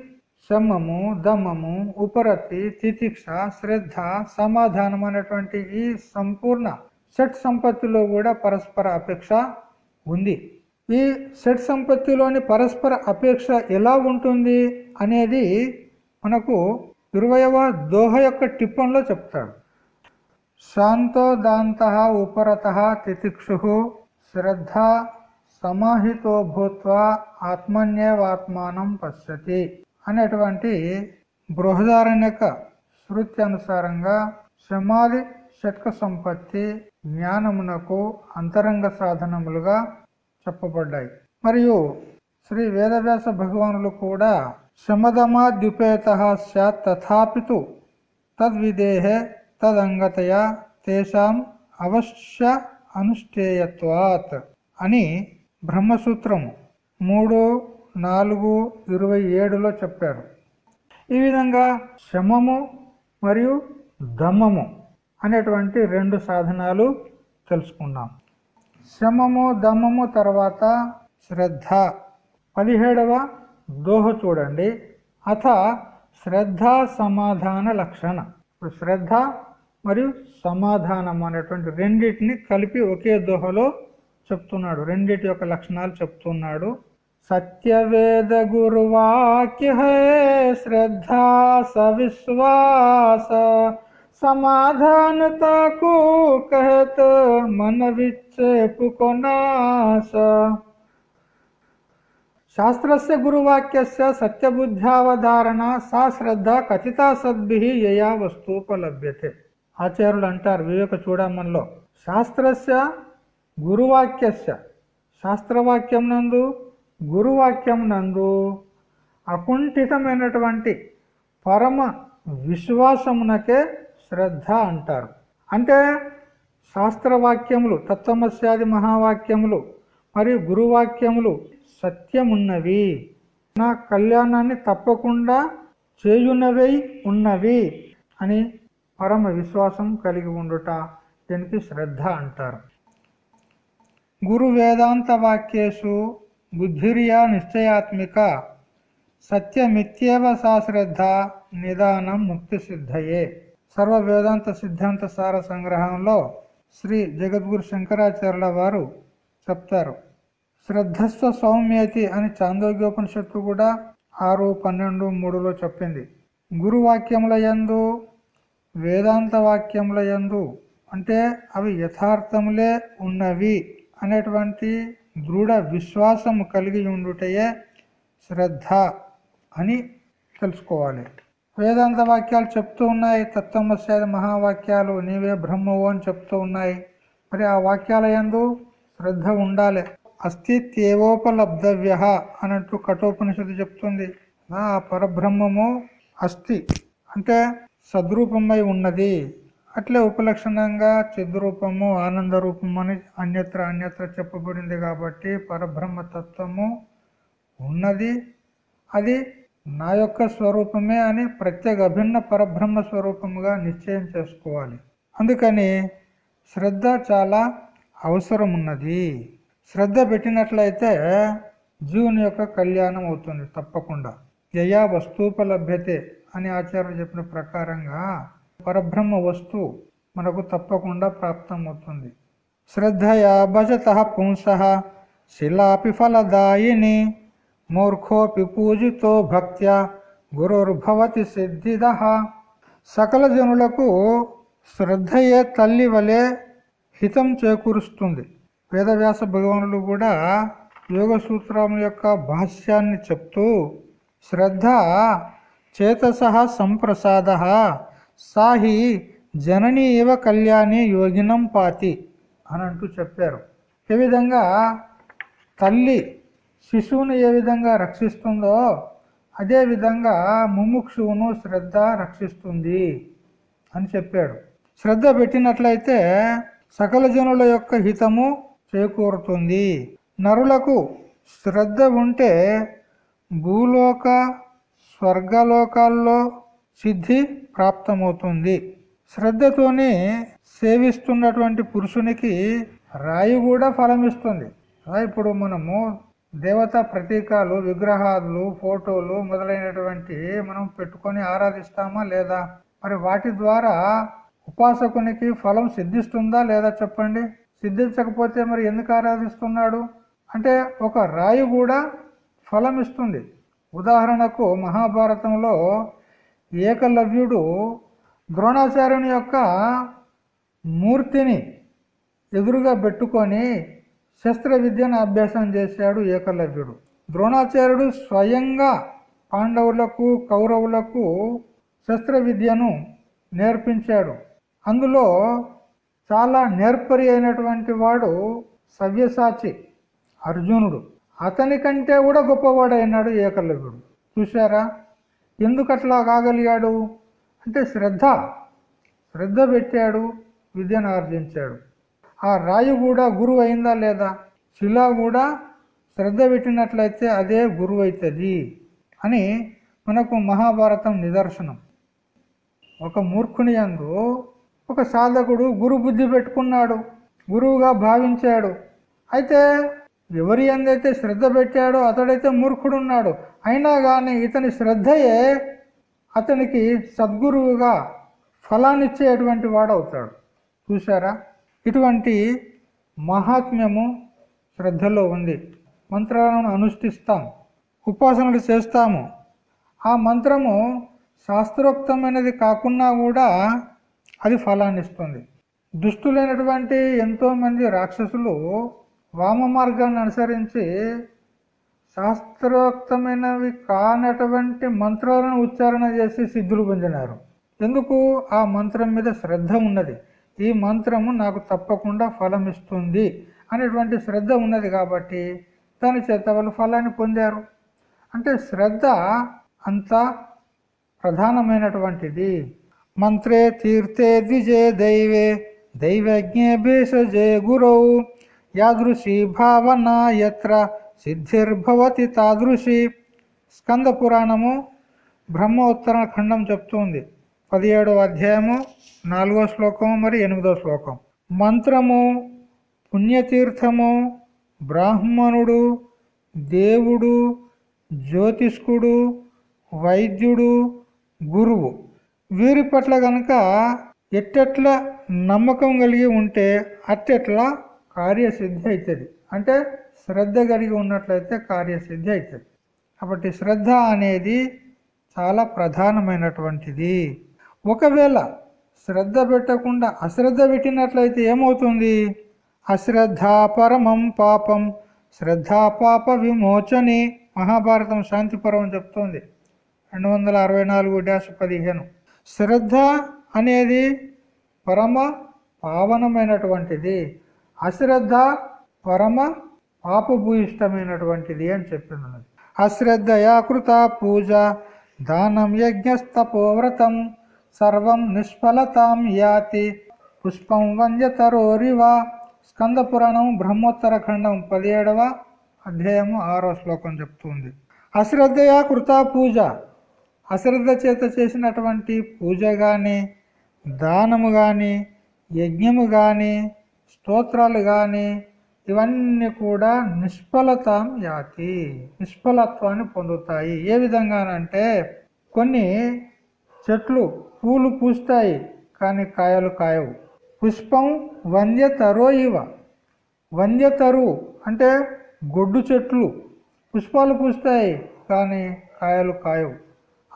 శమము దమము ఉపరతి తితిక్ష శ్రద్ధ సమాధానం అనేటువంటి ఈ సంపూర్ణ షట్ సంపత్తిలో కూడా పరస్పర అపేక్ష ఉంది. ఈ షట్ సంపత్తిలోని పరస్పర అపేక్ష ఎలా ఉంటుంది అనేది మనకు ఇరవయవ దోహ యొక్క టిప్పంలో చెప్తాడు. శాంతోదాంత ఉపరత తితిక్షు శ్రద్ధ సమాహితో భూత్వా ఆత్మన్యేవాత్మానం పశ్యతి అనేటువంటి బృహదారణ్యక శృతి అనుసారంగా సమాధి షట్క సంపత్తి జ్ఞానమునకు అంతరంగ సాధనములుగా చెప్పబడ్డాయి. మరియు శ్రీ వేదవ్యాస భగవానులు కూడా శమదమాద్యుపేత సత్ తథాపితు తద్విదేహే తదంగతయా తేషాం అవశ్య అనుష్ఠేయత్వాత్ అని బ్రహ్మసూత్రము మూడు నాలుగు ఇరవై ఏడులో చెప్పారు. ఈ విధంగా శమము మరియు దమము అనేటువంటి రెండు సాధనాలు తెలుసుకున్నాం. శమము దమము తర్వాత శ్రద్ధ. పదిహేడవ దోహ చూడండి. అథ శ్రద్ధ సమాధాన లక్షణ. శ్రద్ధ మరియు సమాధానం అనేటువంటి రెండింటిని కలిపి ఒకే దోహలో చెప్తున్నాడు. రెండిటి యొక్క లక్షణాలు చెప్తున్నాడు. సత్యవేద గురువాక్య శ్రద్ధా సవిశ్వాస సమాధానతకు కహత మన విచ్చేపుకొనాస శాస్త్రస్య గురువాక్యస్య సత్యబుద్ధ్యావధారణ సా శ్రద్ధ కథితా సద్భి యయా వస్తుపలభ్యతే ఆచార్యులు అంటారు వివేక చూడమన్లో శాస్త్రస్య గురువాక్యస్య శాస్త్రవాక్యం నందు గురువాక్యం నందు అకుంఠితమైనటువంటి పరమ విశ్వాసమునకే శ్రద్ధ అంటారు. అంటే శాస్త్రవాక్యములు తత్వమస్యాది మహావాక్యములు మరియు గురువాక్యములు సత్యమున్నవి. నా కళ్యాణాన్ని తప్పకుండా చేయునవై ఉన్నవి అని పరమ విశ్వాసం కలిగి ఉండుట దీనికి శ్రద్ధ అంటారు. గురు వేదాంత వాక్యేషు బుద్ధిర్యా నిశ్చయాత్మిక సత్యమిత్యేవ సాశ్రద్ధ నిదానం ముక్తి సిద్ధయే. సర్వ వేదాంత సిద్ధాంత సార సంగ్రహంలో శ్రీ జగద్గురు శంకరాచార్యుల వారు చెప్తారు. శ్రద్ధస్వ సౌమ్యతి అని చాందోగ్యోపనిషత్తు కూడా ఆరు పన్నెండు మూడులో చెప్పింది. గురువాక్యముల యందు వేదాంత వాక్యముల యందు అంటే అవి యథార్థములే ఉన్నవి అనేటువంటి దృఢ విశ్వాసము కలిగి ఉండుటయే శ్రద్ధ అని తెలుసుకోవాలి. వేదాంత వాక్యాలు చెప్తూ ఉన్నాయి. తత్వమస్యాది మహావాక్యాలు నీవే బ్రహ్మవు అని చెప్తూ ఉన్నాయి. మరి ఆ వాక్యాల ఎందు శ్రద్ధ ఉండాలి. అస్థిత్యేవోపలబ్ధవ్య అన్నట్టు కఠోపనిషత్తు చెప్తుంది. ఆ పరబ్రహ్మము అస్థి అంటే సద్రూపమై ఉన్నది. అట్లే ఉపలక్షణంగా చిద్రూపము ఆనంద రూపము అని అన్యత్ర అన్యత్ర చెప్పబడింది కాబట్టి పరబ్రహ్మ తత్వము ఉన్నది. అది నా యొక్క స్వరూపమే అని ప్రత్యేక అభిన్న పరబ్రహ్మ స్వరూపముగా నిశ్చయం చేసుకోవాలి. అందుకని శ్రద్ధ చాలా అవసరం ఉన్నది శ్రద్ధ పెట్టినట్లయితే జీవుని యొక్క కళ్యాణం అవుతుంది తప్పకుండా. యయా వస్తూపలభ్యతే అని ఆచార్యులు చెప్పిన ప్రకారంగా పరబ్రహ్మ వస్తువు మనకు తప్పకుండా ప్రాప్తం అవుతుంది శ్రద్ధయా భజత పుంస శిలాపి ఫలదాయిని మూర్ఖోపి పూజితో భక్త్యా గురుర్భవతి సిద్ధిద. సకల జనులకు శ్రద్ధయే తల్లి వలె హితం చేకూరుస్తుంది. వేదవ్యాస భగవానులు కూడా యోగ సూత్రం యొక్క భాష్యాన్ని చెప్తూ శ్రద్ధ చేతస సంప్రసాద. సాహి జనని ఇవ కళ్యాణి యోగినం పాతి అని అంటూ చెప్పారు. ఈ విధంగా తల్లి శిశువును ఏ విధంగా రక్షిస్తుందో అదే విధంగా ముముక్షువును శ్రద్ధ రక్షిస్తుంది అని చెప్పాడు. శ్రద్ధ పెట్టినట్లయితే సకల జనుల యొక్క హితము చేకూరుతుంది. నరులకు శ్రద్ధ ఉంటే భూలోక స్వర్గలోకాల్లో సిద్ధి ప్రాప్తమవుతుంది. శ్రద్ధతోని సేవిస్తున్నటువంటి పురుషునికి రాయి కూడా ఫలం ఇస్తుంది ఇప్పుడు మనము దేవతా ప్రతీకాలు విగ్రహాలు ఫోటోలు మొదలైనటువంటి మనం పెట్టుకొని ఆరాధిస్తామా లేదా? మరి వాటి ద్వారా ఉపాసకునికి ఫలం సిద్ధిస్తుందా లేదా చెప్పండి? సిద్ధించకపోతే మరి ఎందుకు ఆరాధిస్తున్నాడు? అంటే ఒక రాయి కూడా ఫలం ఇస్తుంది. ఉదాహరణకు మహాభారతంలో ఏకలవ్యుడు ద్రోణాచార్యుని యొక్క మూర్తిని ఎదురుగా పెట్టుకొని శస్త్ర విద్యను అభ్యాసం చేశాడు ఏకలవ్యుడు. ద్రోణాచార్యుడు స్వయంగా పాండవులకు కౌరవులకు శస్త్ర విద్యను నేర్పించాడు. అందులో చాలా నేర్పరి అయినటువంటి వాడు సవ్యసాచి అర్జునుడు. అతని కంటే కూడా గొప్పవాడైనాడు ఏకలవ్యుడు. చూశారా? ఎందుకు అట్లా కాగలిగాడు? అంటే శ్రద్ధ శ్రద్ధ పెట్టాడు విద్యను ఆర్జించాడు. ఆ రాయి కూడా గురువు అయిందా లేదా? శిలా కూడా శ్రద్ధ పెట్టినట్లయితే అదే గురువు అవుతుంది అని మనకు మహాభారతం నిదర్శనం. ఒక మూర్ఖుని అందు ఒక సాధకుడు గురు బుద్ధి పెట్టుకున్నాడు గురువుగా భావించాడు. అయితే ఎవరి అందైతే శ్రద్ధ పెట్టాడో అతడైతే మూర్ఖుడున్నాడు. అయినా కానీ ఇతని శ్రద్ధయే అతనికి సద్గురువుగా ఫలాన్నిచ్చేటువంటి వాడవుతాడు. చూసారా ఇటువంటి మహాత్మ్యము శ్రద్ధలో ఉంది. మంత్రాలను అనుష్ఠిస్తాం. ఉపాసనలు చేస్తాము. ఆ మంత్రము శాస్త్రోక్తమైనది కాకున్నా కూడా అది ఫలాన్ని ఇస్తుంది దుష్టులైనటువంటి ఎంతోమంది రాక్షసులు వామ మార్గాన్ని అనుసరించి శాస్త్రోక్తమైనవి కానటువంటి మంత్రాలను ఉచ్చారణ చేసి సిద్ధులు పొందినారు. ఎందుకు? ఆ మంత్రం మీద శ్రద్ధ ఉన్నది. ఈ మంత్రము నాకు తప్పకుండా ఫలం ఇస్తుంది అనేటువంటి శ్రద్ధ ఉన్నది కాబట్టి దాని చేత వాళ్ళు ఫలాన్ని పొందారు. అంటే శ్రద్ధ అంత ప్రధానమైనటువంటిది. మంత్రే తీర్థే ద్విజే దైవే దైవజ్ఞే భేషజే గురౌ యాదృశి భావన ఎత్ర సిద్ధిర్భవతి తాదృశి. స్కంద పురాణము బ్రహ్మోత్తర ఖండం చెప్తుంది పదిహేడవ అధ్యాయము నాలుగో శ్లోకము మరి ఎనిమిదో శ్లోకం మంత్రము పుణ్యతీర్థము బ్రాహ్మణుడు దేవుడు జ్యోతిష్కుడు వైద్యుడు గురువు. వీరి పట్ల గనక ఎట్టెట్ల నమ్మకం కలిగి ఉంటే అట్టెట్లా కార్యసిద్ధి అవుతుంది అంటే శ్రద్ధ కలిగి ఉన్నట్లయితే కార్యసిద్ధి అవుతుంది కాబట్టి శ్రద్ధ అనేది చాలా ప్రధానమైనటువంటిది. ఒకవేళ శ్రద్ధ పెట్టకుండా అశ్రద్ధ పెట్టినట్లయితే ఏమవుతుంది? అశ్రద్ధ పరమం పాపం శ్రద్ధా పాప విమోచని మహాభారతం శాంతిపరం చెప్తోంది. రెండు వందల అరవై నాలుగు డాష్ పదిహేను. శ్రద్ధ అనేది పరమ పావనమైనటువంటిది. అశ్రద్ధ పరమ పాపభూయిష్టమైనటువంటిది అని చెప్పింది. అశ్రద్ధయా కృత పూజ దానం యజ్ఞస్తపోవ్రతం సర్వం నిష్ఫలతాం యాతి. పుష్పం వంజతరోరివా. స్కంద పురాణం బ్రహ్మోత్తర ఖండం పదిహేడవ అధ్యాయము ఆరో శ్లోకం చెప్తుంది. అశ్రద్ధయా కృతా పూజ. అశ్రద్ధ చేత చేసినటువంటి పూజ కానీ దానము కానీ యజ్ఞము కానీ స్తోత్రాలు కానీ ఇవన్నీ కూడా నిష్ఫలతం యాతి. నిష్ఫలత్వాన్ని పొందుతాయి. ఏ విధంగానంటే కొన్ని చెట్లు పూలు పూస్తాయి కానీ కాయలు కాయవు. పుష్పం వంద్యతరో ఇవ. వంద్యతరు అంటే గొడ్డు చెట్లు. పుష్పాలు పూస్తాయి కానీ కాయలు కాయవు.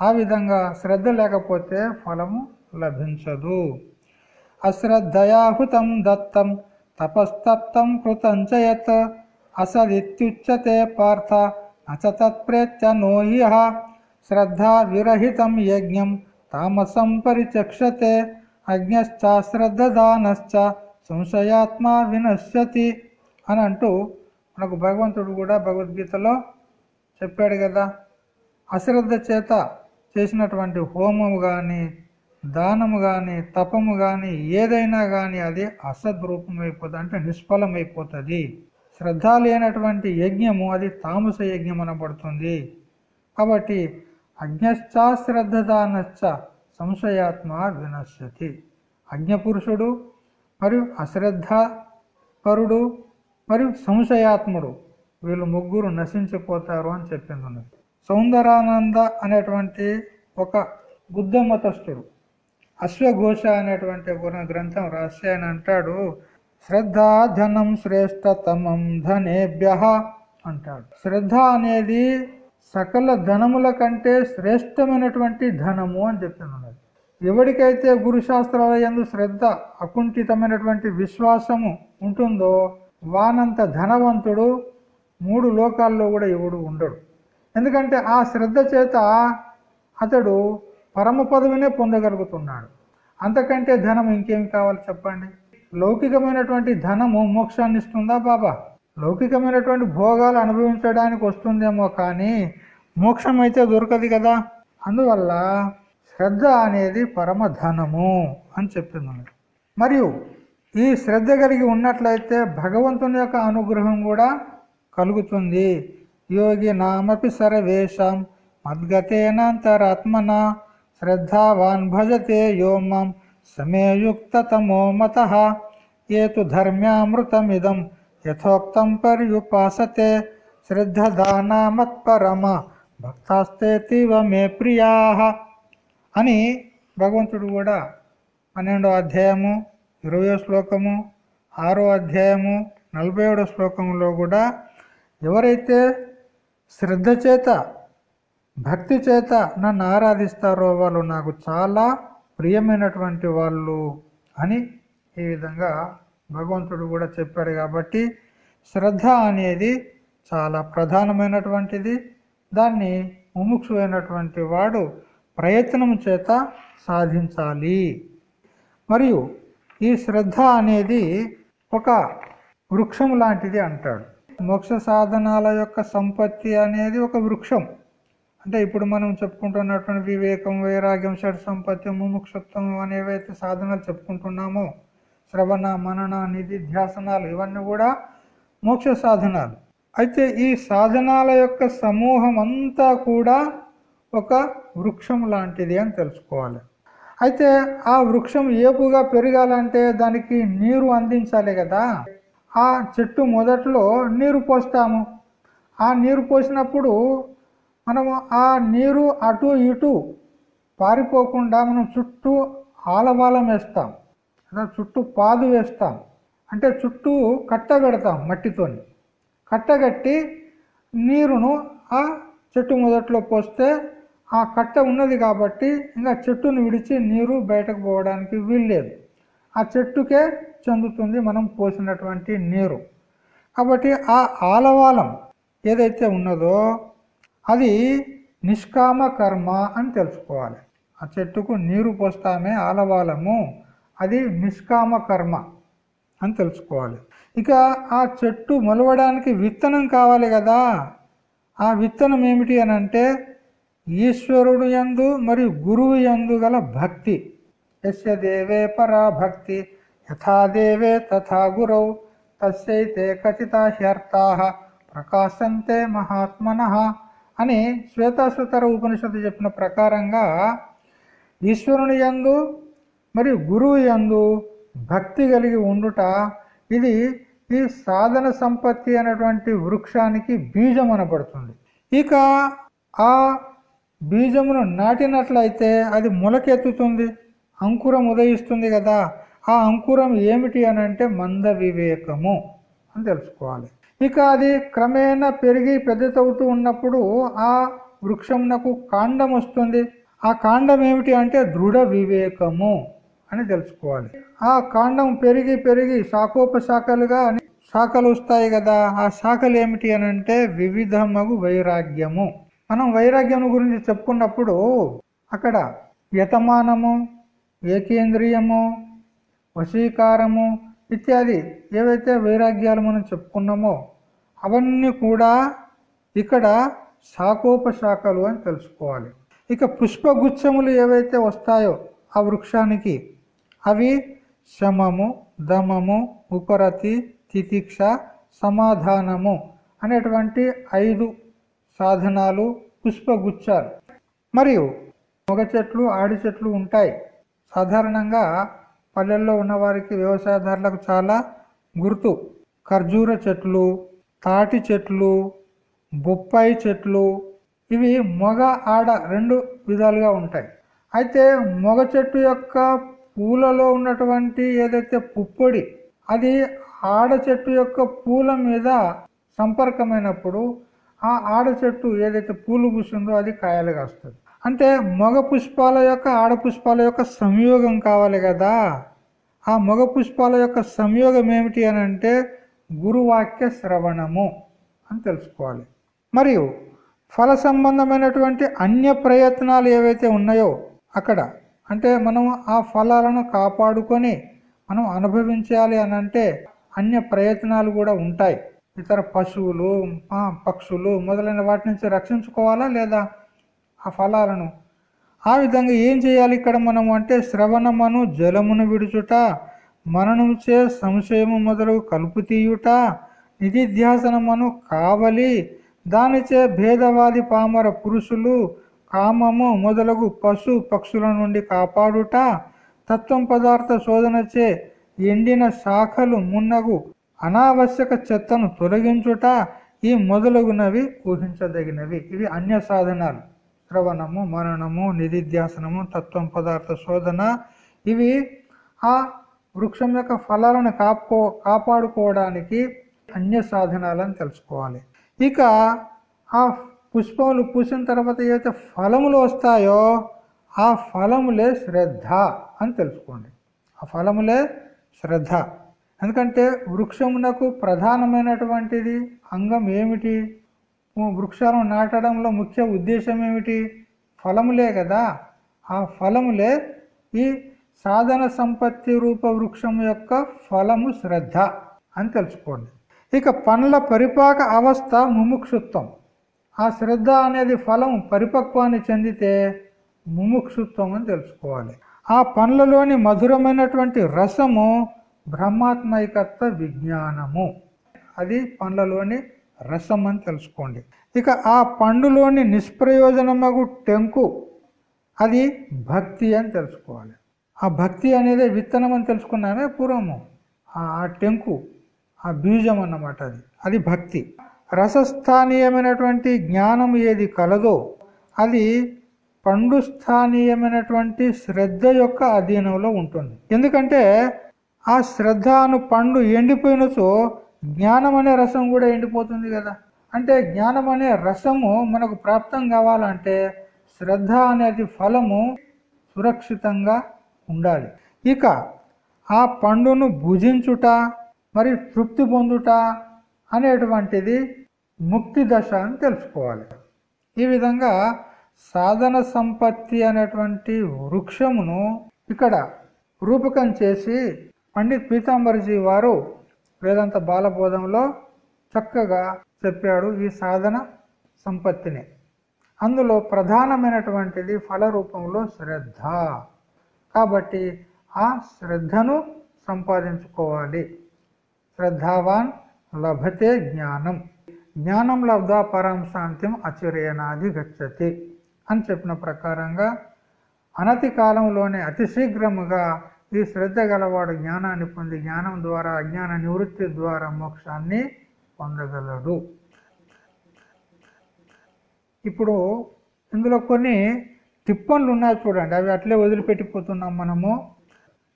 ఆ విధంగా శ్రద్ధ లేకపోతే ఫలము లభించదు. అశ్రద్ధయాహుతం దత్తం తపస్తప్తం కృతంచయత్. అసదిత్యుచ్యతే పార్థ అచ తత్ప్రేత్య నోహ్య శ్రద్ధా విరహితం యజ్ఞం తామసం పరిచక్షతే అజ్ఞశ్చాశ్రద్ధానశ్చ సంశయాత్మ వినశ్యతి అని అంటూ మనకు భగవంతుడు కూడా భగవద్గీతలో చెప్పాడు కదా. అశ్రద్ధ చేత చేసినటువంటి హోమము కానీ దానము కానీ తపము కానీ ఏదైనా కానీ అది అసద్రూపమైపోతుంది అంటే నిష్ఫలమైపోతుంది. శ్రద్ధ లేనటువంటి యజ్ఞము అది తామస యజ్ఞం అనబడుతుంది. కాబట్టి అజ్ఞశ్చాశ్రద్ధానశ్చ సంశయాత్మ వినశ్యతి. అజ్ఞపురుషుడు మరియు అశ్రద్ధ పరుడు మరియు సంశయాత్ముడు వీళ్ళు ముగ్గురు నశించిపోతారు అని చెప్పింది ఉన్నది. సౌందరానంద అనేటువంటి ఒక బుద్ధ మతస్థుడు అశ్వఘోష అనేటువంటి గ్రంథం రాసి ఆయన అంటాడు శ్రద్ధా ధనం శ్రేష్టతమం ధనేభ్య అంటాడు. శ్రద్ధ అనేది సకల ధనముల కంటే శ్రేష్టమైనటువంటి ధనము అని చెప్తున్నది ఎవరికైతే గురుశాస్త్రాల ఎందు శ్రద్ధ అకుంఠితమైనటువంటి విశ్వాసము ఉంటుందో వానంత ధనవంతుడు మూడు లోకాల్లో కూడా ఎవడు ఉండడు. ఎందుకంటే ఆ శ్రద్ధ చేత అతడు పరమ పదవినే పొందగలుగుతున్నాడు. అంతకంటే ధనం ఇంకేం కావాలి చెప్పండి? లౌకికమైనటువంటి ధనము మోక్షాన్ని ఇస్తుందా బాబా? లౌకికమైనటువంటి భోగాలు అనుభవించడానికి వస్తుందేమో కానీ మోక్షం అయితే దొరకదు కదా. అందువల్ల శ్రద్ధ అనేది పరమధనము అని చెప్పింది మరియు ఈ శ్రద్ధ కలిగి ఉన్నట్లయితే భగవంతుని యొక్క అనుగ్రహం కూడా కలుగుతుంది. యోగి నామపి సర్వేషం మద్గతేనంతరాత్మన శ్రద్ధావాన్ భజతే యోమం సమేయుక్తమో మత ఏతు ధర్మ్యామృతమిదం యథోక్తం పర్యుపాసతే శ్రద్ధదానామత్పరమ. భక్తాస్తేతివ మే ప్రియా అని భగవంతుడు కూడా పన్నెండో అధ్యాయము ఇరవయో శ్లోకము ఆరో అధ్యాయము నలభై ఏడో శ్లోకంలో కూడా ఎవరైతే శ్రద్ధ చేత భక్తి చేత నన్ను ఆరాధిస్తారో వాళ్ళు నాకు చాలా ప్రియమైనటువంటి వాళ్ళు అని ఈ విధంగా భగవంతుడు కూడా చెప్పాడు కాబట్టి శ్రద్ధ అనేది చాలా ప్రధానమైనటువంటిది. దాన్ని ముముక్షువైనటువంటి వాడు ప్రయత్నం చేత సాధించాలి. మరియు ఈ శ్రద్ధ అనేది ఒక వృక్షం లాంటిది అంటాడు. మోక్ష సాధనాల యొక్క సంపత్తి అనేది ఒక వృక్షం. అంటే ఇప్పుడు మనం చెప్పుకుంటున్నటువంటి వివేకం వైరాగ్యం షడ్ సంపత్తి ముముక్షత్వం అనేవైతే సాధనాలు చెప్పుకుంటున్నామో శ్రవణ మనన నిధి ధ్యాసనాలు ఇవన్నీ కూడా మోక్ష సాధనాలు. అయితే ఈ సాధనాల యొక్క సమూహం అంతా కూడా ఒక వృక్షం లాంటిది అని తెలుసుకోవాలి. అయితే ఆ వృక్షం ఏపుగా పెరగాలంటే దానికి నీరు అందించాలి కదా. ఆ చెట్టు మొదట్లో నీరు పోస్తాము. ఆ నీరు పోసినప్పుడు మనము ఆ నీరు అటు ఇటు పారిపోకుండా మనం చుట్టూ ఆలవాలం వేస్తాం. చుట్టూ పాదు వేస్తాం. అంటే చుట్టూ కట్టగడతాం మట్టితోని. కట్టగట్టి నీరును ఆ చెట్టు మొదట్లో పోస్తే ఆ కట్ట ఉన్నది కాబట్టి ఇంకా చెట్టును విడిచి నీరు బయటకు పోవడానికి వీల్లేదు. ఆ చెట్టుకే చెందుతుంది మనం పోసినటువంటి నీరు. కాబట్టి ఆ ఆలవాలం ఏదైతే ఉన్నదో అది నిష్కామ కర్మ అని తెలుసుకోవాలి. ఆ చెట్టుకు నీరు పోస్తామే ఆలవాలము. అది నిష్కామ కర్మ అని తెలుసుకోవాలి. ఇక ఆ చెట్టు మొలవడానికి విత్తనం కావాలి కదా. ఆ విత్తనం ఏమిటి అని అంటే ఈశ్వరుడు ఎందు మరియు గురువు ఎందు గల భక్తి. ఎస్య దేవే పరా భక్తి యథాదేవే తథా గురౌ తస్యైతే కథితాహ్యర్థా ప్రకాశంతే మహాత్మన అని శ్వేతాశ్వతర ఉపనిషత్తు చెప్పిన ప్రకారంగా ఈశ్వరుని యందు మరియు గురువు యందు భక్తి కలిగి ఉండుట ఇది ఈ సాధన సంపత్తి అనేటువంటి వృక్షానికి బీజం అనబడుతుంది. ఇక ఆ బీజమును నాటినట్లయితే అది మొలకెత్తుతుంది అంకురం ఉదయిస్తుంది కదా. ఆ అంకురం ఏమిటి అని అంటే మంద వివేకము అని తెలుసుకోవాలి. ఇక అది క్రమేణా పెరిగి పెద్దతవుతూ ఉన్నప్పుడు ఆ వృక్షమునకు కాండం వస్తుంది. ఆ కాండం ఏమిటి అంటే దృఢ వివేకము. అని తెలుసుకోవాలి. ఆ కాండం పెరిగి పెరిగి శాఖోపశాఖలుగా శాఖలు వస్తాయి కదా ఆ శాఖలు ఏమిటి అని అంటే వివిధమగు వైరాగ్యము. మనం వైరాగ్యం గురించి చెప్పుకున్నప్పుడు అక్కడ యతమానము ఏకేంద్రియము వశీకారము ఇత్యాది ఏవైతే వైరాగ్యాలు మనం చెప్పుకున్నామో అవన్నీ కూడా ఇక్కడ శాఖోపశాఖలు అని తెలుసుకోవాలి. ఇక పుష్పగుచ్చములు ఏవైతే వస్తాయో ఆ వృక్షానికి అవి శమము దమము ఉపరతి తితిక్ష సమాధానము అనేటువంటి ఐదు సాధనాలు పుష్పగుచ్చాలు. మరియు మొగ చెట్లు ఆడి చెట్లు ఉంటాయి. సాధారణంగా పల్లెల్లో ఉన్నవారికి వ్యవసాయదారులకు చాలా గుర్తు. ఖర్జూర చెట్లు తాటి చెట్లు బొప్పాయి చెట్లు ఇవి మొగ ఆడ రెండు విధాలుగా ఉంటాయి. అయితే మొగ చెట్టు యొక్క పూలలో ఉన్నటువంటి ఏదైతే పుప్పొడి అది ఆడ చెట్టు యొక్క పూల మీద సంపర్కమైనప్పుడు ఆ ఆడ చెట్టు ఏదైతే పూలు పూసిందో అది కాయలుగా వస్తుంది. అంటే మగ పుష్పాల యొక్క ఆడ పుష్పాల యొక్క సంయోగం కావాలి కదా. ఆ మగ పుష్పాల యొక్క సంయోగం ఏమిటి అని అంటే గురువాక్య శ్రవణము అని తెలుసుకోవాలి. మరియు ఫల సంబంధమైనటువంటి అన్య ప్రయత్నాలు ఏవైతే ఉన్నాయో అక్కడ అంటే మనం ఆ ఫలాలను కాపాడుకొని మనం అనుభవించాలి అని అంటే అన్య ప్రయత్నాలు కూడా ఉంటాయి. ఇతర పశువులు పక్షులు మొదలైన వాటి నుంచి రక్షించుకోవాలా లేదా ఆ ఫలాలను? ఆ విధంగా ఏం చేయాలి ఇక్కడ మనం అంటే శ్రవణమను జలమును విడుచుట మననుచే సంశయము మొదలు కలుపు తీయుట నిధిధ్యాసనమను కావలి దానిచే భేదవాది పామర పురుషులు కామము మొదలగు పశు పక్షుల నుండి కాపాడుట తత్వం పదార్థ శోధనచే ఎండిన శాఖలు మున్నగు అనావశ్యక చెత్తను తొలగించుట ఈ మొదలగునవి ఊహించదగినవి. ఇవి అన్య సాధనాలు. శ్రవణము మరణము నిధిధ్యాసనము తత్వం పదార్థ శోధన ఇవి ఆ వృక్షం యొక్క ఫలాలను కాపో కాపాడుకోవడానికి అన్య సాధనాలను తెలుసుకోవాలి. ఇక ఆ పుష్పములు పూసిన తర్వాత ఏవైతే ఫలములు వస్తాయో ఆ ఫలములే శ్రద్ధ అని తెలుసుకోండి. ఆ ఫలములే శ్రద్ధ. ఎందుకంటే వృక్షమునకు ప్రధానమైనటువంటిది అంగం ఏమిటి? వృక్షాలను నాటడంలో ముఖ్య ఉద్దేశం ఏమిటి? ఫలములే కదా. ఆ ఫలములే ఈ సాధన సంపత్తి రూప వృక్షం యొక్క ఫలము శ్రద్ధ అని తెలుసుకోండి. ఇక పండ్ల పరిపాక అవస్థ ముముక్షుత్వం. ఆ శ్రద్ధ అనేది ఫలం పరిపక్వాన్ని చెందితే ముముక్షుత్వం అని తెలుసుకోవాలి. ఆ పండ్లలోని మధురమైనటువంటి రసము బ్రహ్మాత్మైకత్వ విజ్ఞానము. అది పండ్లలోని రసం అని తెలుసుకోండి. ఇక ఆ పండులోని నిష్ప్రయోజనమగు టెంకు అది భక్తి అని తెలుసుకోవాలి. ఆ భక్తి అనేది విత్తనం అని తెలుసుకున్నామే పూర్వము? ఆ టెంకు ఆ బీజం అన్నమాట అది. అది భక్తి. రసస్థానీయమైనటువంటి జ్ఞానం ఏది కలదో అది పండు స్థానీయమైనటువంటి శ్రద్ధ యొక్క అధీనంలో ఉంటుంది. ఎందుకంటే ఆ శ్రద్ధ అను పండు ఎండిపోయినచో జ్ఞానం అనే రసం కూడా ఎండిపోతుంది కదా. అంటే జ్ఞానం అనే రసము మనకు ప్రాప్తం కావాలంటే శ్రద్ధ అనేది ఫలము సురక్షితంగా ఉండాలి. ఇక ఆ పండును భుజించుట మరి తృప్తి పొందుట అనేటువంటిది ముక్తి దశ అని తెలుసుకోవాలి. ఈ విధంగా సాధన సంపత్తి అనేటువంటి వృక్షమును ఇక్కడ రూపకం చేసి పండిత్ పీతాంబర్జీ వారు వేదాంత బాలబోధంలో చక్కగా చెప్పాడు ఈ సాధన సంపత్తిని. అందులో ప్రధానమైనటువంటిది ఫల రూపంలో శ్రద్ధ. కాబట్టి ఆ శ్రద్ధను సంపాదించుకోవాలి. శ్రద్ధావాన్ లభతే జ్ఞానం. జ్ఞానం లబ్ధ పరం శాంతిం అచిరేనాది గచ్చతి అని చెప్పిన ప్రకారంగా అనతి కాలంలోనే అతి శీఘ్రముగా ఈ శ్రద్ధ గలవాడు జ్ఞానాన్ని పొంది జ్ఞానం ద్వారా అజ్ఞాన నివృత్తి ద్వారా మోక్షాన్ని పొందగలడు. ఇప్పుడు ఇందులో కొన్ని టిప్పన్లు ఉన్నాయి చూడండి. అవి అట్లే వదిలిపెట్టిపోతున్నాం మనము.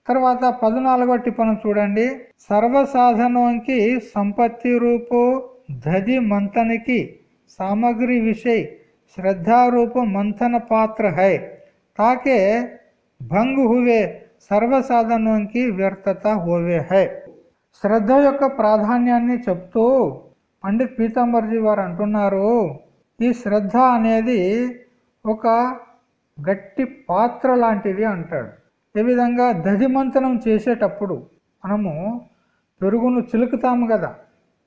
తర్వాత పద్నాలుగో టిప్పను చూడండి. సర్వసాధనంకి సంపత్తి రూపు దధి మంతనికి సామగ్రి విషయ శ్రద్ధారూప మంతన పాత్ర హై. తాకే భంగ్ హువే సర్వసాధనోంకి వ్యర్థత హోవే హై. శ్రద్ధ యొక్క ప్రాధాన్యాన్ని చెప్తూ పండిత్ పీతాంబర్జీ వారు అంటున్నారు ఈ శ్రద్ధ అనేది ఒక గట్టి పాత్ర లాంటిది అంటాడు. ఏ విధంగా దధిమంతనం చేసేటప్పుడు మనము పెరుగును చిలుకుతాము కదా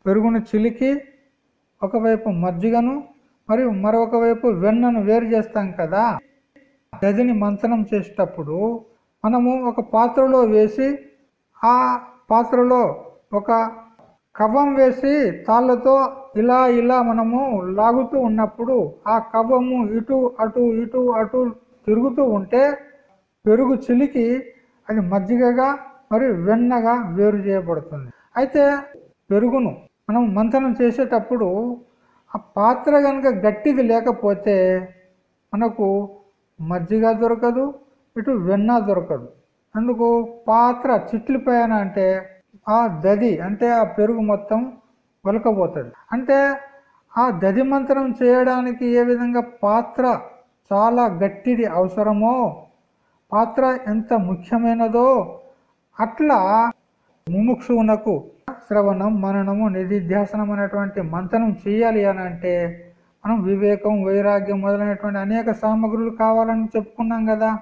పెరుగును చిలికి ఒకవైపు మజ్జిగను మరియు మరొక వైపు వెన్నను వేరు చేస్తాం కదా. గదిని మంచనం చేసేటప్పుడు మనము ఒక పాత్రలో వేసి ఆ పాత్రలో ఒక కవ్వం వేసి తాళ్ళతో ఇలా ఇలా మనము లాగుతూ ఉన్నప్పుడు ఆ కవ్వము ఇటు అటు ఇటు అటు తిరుగుతూ ఉంటే పెరుగు చిలికి అది మజ్జిగగా మరియు వెన్నగా వేరు చేయబడుతుంది. అయితే పెరుగును మనం మంతనం చేసేటప్పుడు ఆ పాత్ర కనుక గట్టిది లేకపోతే మనకు మజ్జిగ దొరకదు ఇటు వెన్న దొరకదు. అందుకు పాత్ర చిట్లిపోయాన అంటే ఆ దది అంటే ఆ పెరుగు మొత్తం ఒలకపోతుంది అంటే ఆ దది మంత్రం చేయడానికి ఏ విధంగా పాత్ర చాలా గట్టిది అవసరమో పాత్ర ఎంత ముఖ్యమైనదో అట్లా ముముక్షువునకు శ్రవణం మననము నిధిధ్యాసనం అనేటువంటి మంతనం చేయాలి అని అంటే మనం వివేకం వైరాగ్యం మొదలైనటువంటి అనేక సామగ్రులు కావాలని చెప్పుకున్నాం కదా.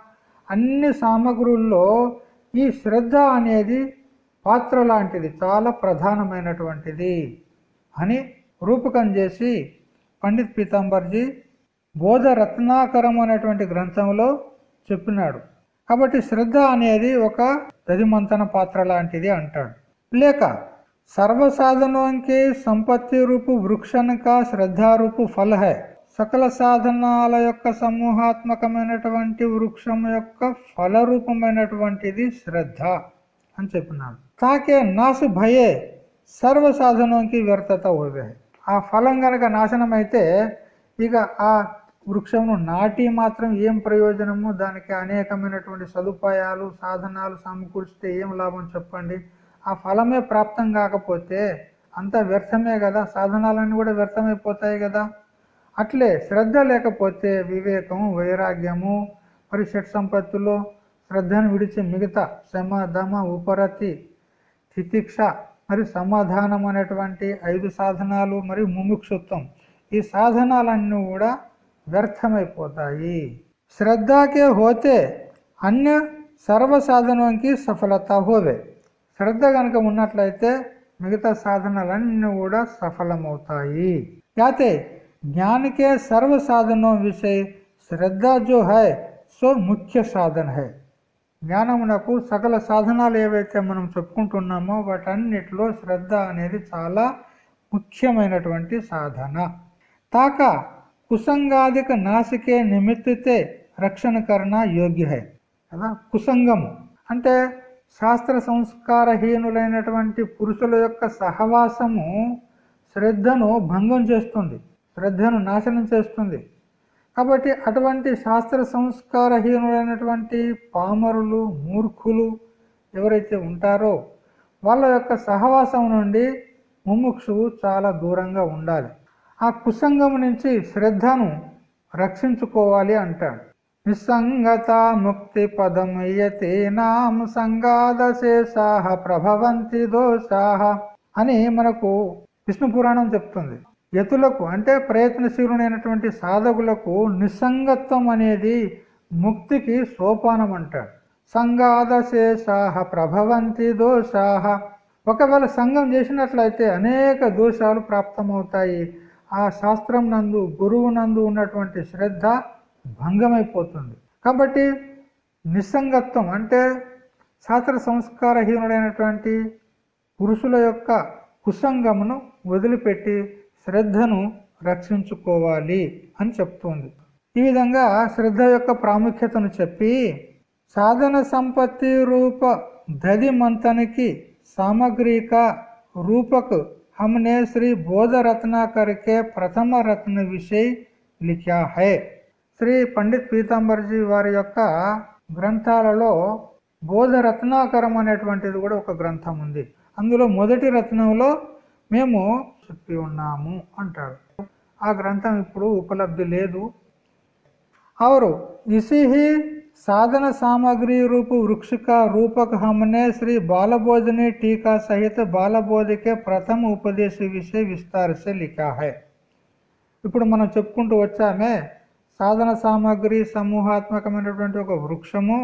అన్ని సామగ్రుల్లో ఈ శ్రద్ధ అనేది పాత్ర లాంటిది చాలా ప్రధానమైనటువంటిది అని రూపకం చేసి పండిత్ పీతాంబర్జీ బోధ రత్నాకరం అనేటువంటి గ్రంథంలో చెప్పినాడు. కాబట్టి శ్రద్ధ అనేది ఒక దదిమంతన పాత్ర లాంటిది అంటాడు. లేక సర్వసాధనోంకే సంపత్తి రూపు వృక్షనక శ్రద్ధారూపు ఫల హై. సకల సాధనాల యొక్క సమూహాత్మకమైనటువంటి వృక్షం యొక్క ఫలరూపమైనటువంటిది శ్రద్ధ అని చెప్పినాడు. తాకే నాసు భయే సర్వ సాధనంకి వ్యర్థత ఓవే. ఆ ఫలం గనక నాశనం అయితే ఇక ఆ వృక్షమును నాటి మాత్రం ఏం ప్రయోజనము? దానికి అనేకమైనటువంటి సదుపాయాలు సాధనాలు సమకూర్చితే ఏం లాభం చెప్పండి? ఆ ఫలమే ప్రాప్తం కాకపోతే అంత వ్యర్థమే కదా? సాధనాలన్నీ కూడా వ్యర్థమైపోతాయి కదా? అట్లే శ్రద్ధ లేకపోతే వివేకము వైరాగ్యము పరిషత్ సంపత్తులు శ్రద్ధను విడిచి మిగతా శమ దమ ఉపరతి తితిక్ష మరి సమాధానం అనేటువంటి ఐదు సాధనాలు మరియు ముముక్షుత్వం ఈ సాధనాలన్నీ కూడా వ్యర్థమైపోతాయి. శ్రద్ధకే హోతే అన్య సర్వసాధనంకి సఫలత హోవే. శ్రద్ధ కనుక ఉన్నట్లయితే మిగతా సాధనలన్నీ కూడా సఫలమవుతాయి. యాతే జ్ఞానికే సర్వ సాధనో విషయ శ్రద్ధ జో హై సో ముఖ్య సాధన హై. జ్ఞానమునకు సకల సాధనాలు ఏవైతే మనం చెప్పుకుంటున్నామో వాటన్నిటిలో శ్రద్ధ అనేది చాలా ముఖ్యమైనటువంటి సాధన. తాక కుసంగాదిక నాసికే నిమిత్తితే రక్షణ కరణ యోగ్య హై కదా? కుసంగము అంటే శాస్త్ర సంస్కారహీనులైనటువంటి పురుషుల యొక్క సహవాసము శ్రద్ధను భంగం చేస్తుంది శ్రద్ధను నాశనం చేస్తుంది. కాబట్టి అటువంటి శాస్త్ర సంస్కారహీనులైనటువంటి పామరులు మూర్ఖులు ఎవరైతే ఉంటారో వాళ్ళ యొక్క సహవాసం నుండి ముముక్షువు చాలా దూరంగా ఉండాలి. ఆ కుసంగం నుంచి శ్రద్ధను రక్షించుకోవాలి అంటాడు. నిస్సంగత ముక్తి పదమయ్యతే నాం సంగాదశేషాహ ప్రభవంతి దోషాహ అని మనకు విష్ణు పురాణం చెప్తుంది. యతులకు అంటే ప్రయత్నశీలునైనటువంటి సాధకులకు నిస్సంగత్వం అనేది ముక్తికి సోపానం అంటాడు. సంగాదశేషాహ ప్రభవంతి దోషాహ ఒకవేళ సంఘం చేసినట్లయితే అనేక దోషాలు ప్రాప్తమవుతాయి. ఆ శాస్త్రం నందు గురువు నందు ఉన్నటువంటి శ్రద్ధ భంగమైపోతుంది కాబట్టి నిస్సంగత్వం అంటే శాస్త్ర సంస్కారహీనుడైనటువంటి పురుషుల యొక్క కుసంగమును వదిలిపెట్టి శ్రద్ధను రక్షించుకోవాలి అని చెప్తుంది ఈ విధంగా శ్రద్ధ యొక్క ప్రాముఖ్యతను చెప్పి సాధన సంపత్తి రూప దది మంతనికి సామగ్రిక రూపకు हमने श्री बोध रत्नाकर के प्रथम रत्न विषय लिखा है శ్రీ పండిత్ పీతాంబర్జీ వారి యొక్క గ్రంథాలలో బోధ రత్నాకరం అనేటువంటిది కూడా ఒక గ్రంథం ఉంది అందులో మొదటి రత్నంలో మేము చెప్పి ఉన్నాము అంటాడు ఆ గ్రంథం ఇప్పుడు ఉపలబ్ధి లేదు और इसी ही साधन सामग्री रूप वृक्ष का रूपक हमने श्री बालबोधनी टीका सहित बालबोध के प्रथम उपदेश विषय विस्तार से लिखा है ఇప్పుడు మనం చెప్పుకుంటూ వచ్చామే సాధన సామాగ్రి సమూహాత్మకమైనటువంటి ఒక వృక్షము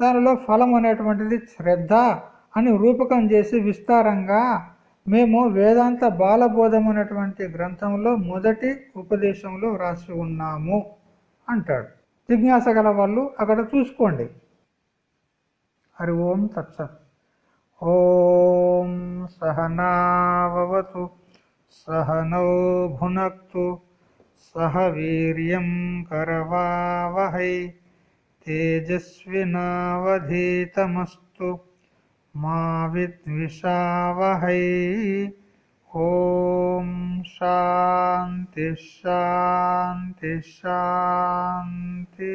దానిలో ఫలం అనేటువంటిది శ్రద్ధ అని రూపకం చేసి విస్తారంగా మేము వేదాంత బాలబోధం అనేటువంటి గ్రంథంలో మొదటి ఉపదేశంలో రాసి ఉన్నాము అంటాడు. జిజ్ఞాస గల వాళ్ళు అక్కడ చూసుకోండి. హరి ఓం తత్సత్ ఓం సహనావతు సహనౌ భునక్తు. సహ వీర్యం కరవావహై తేజస్వినావధీతమస్తు మా విద్విషావహై. ఓం శాంతి శాంతి శాంతి.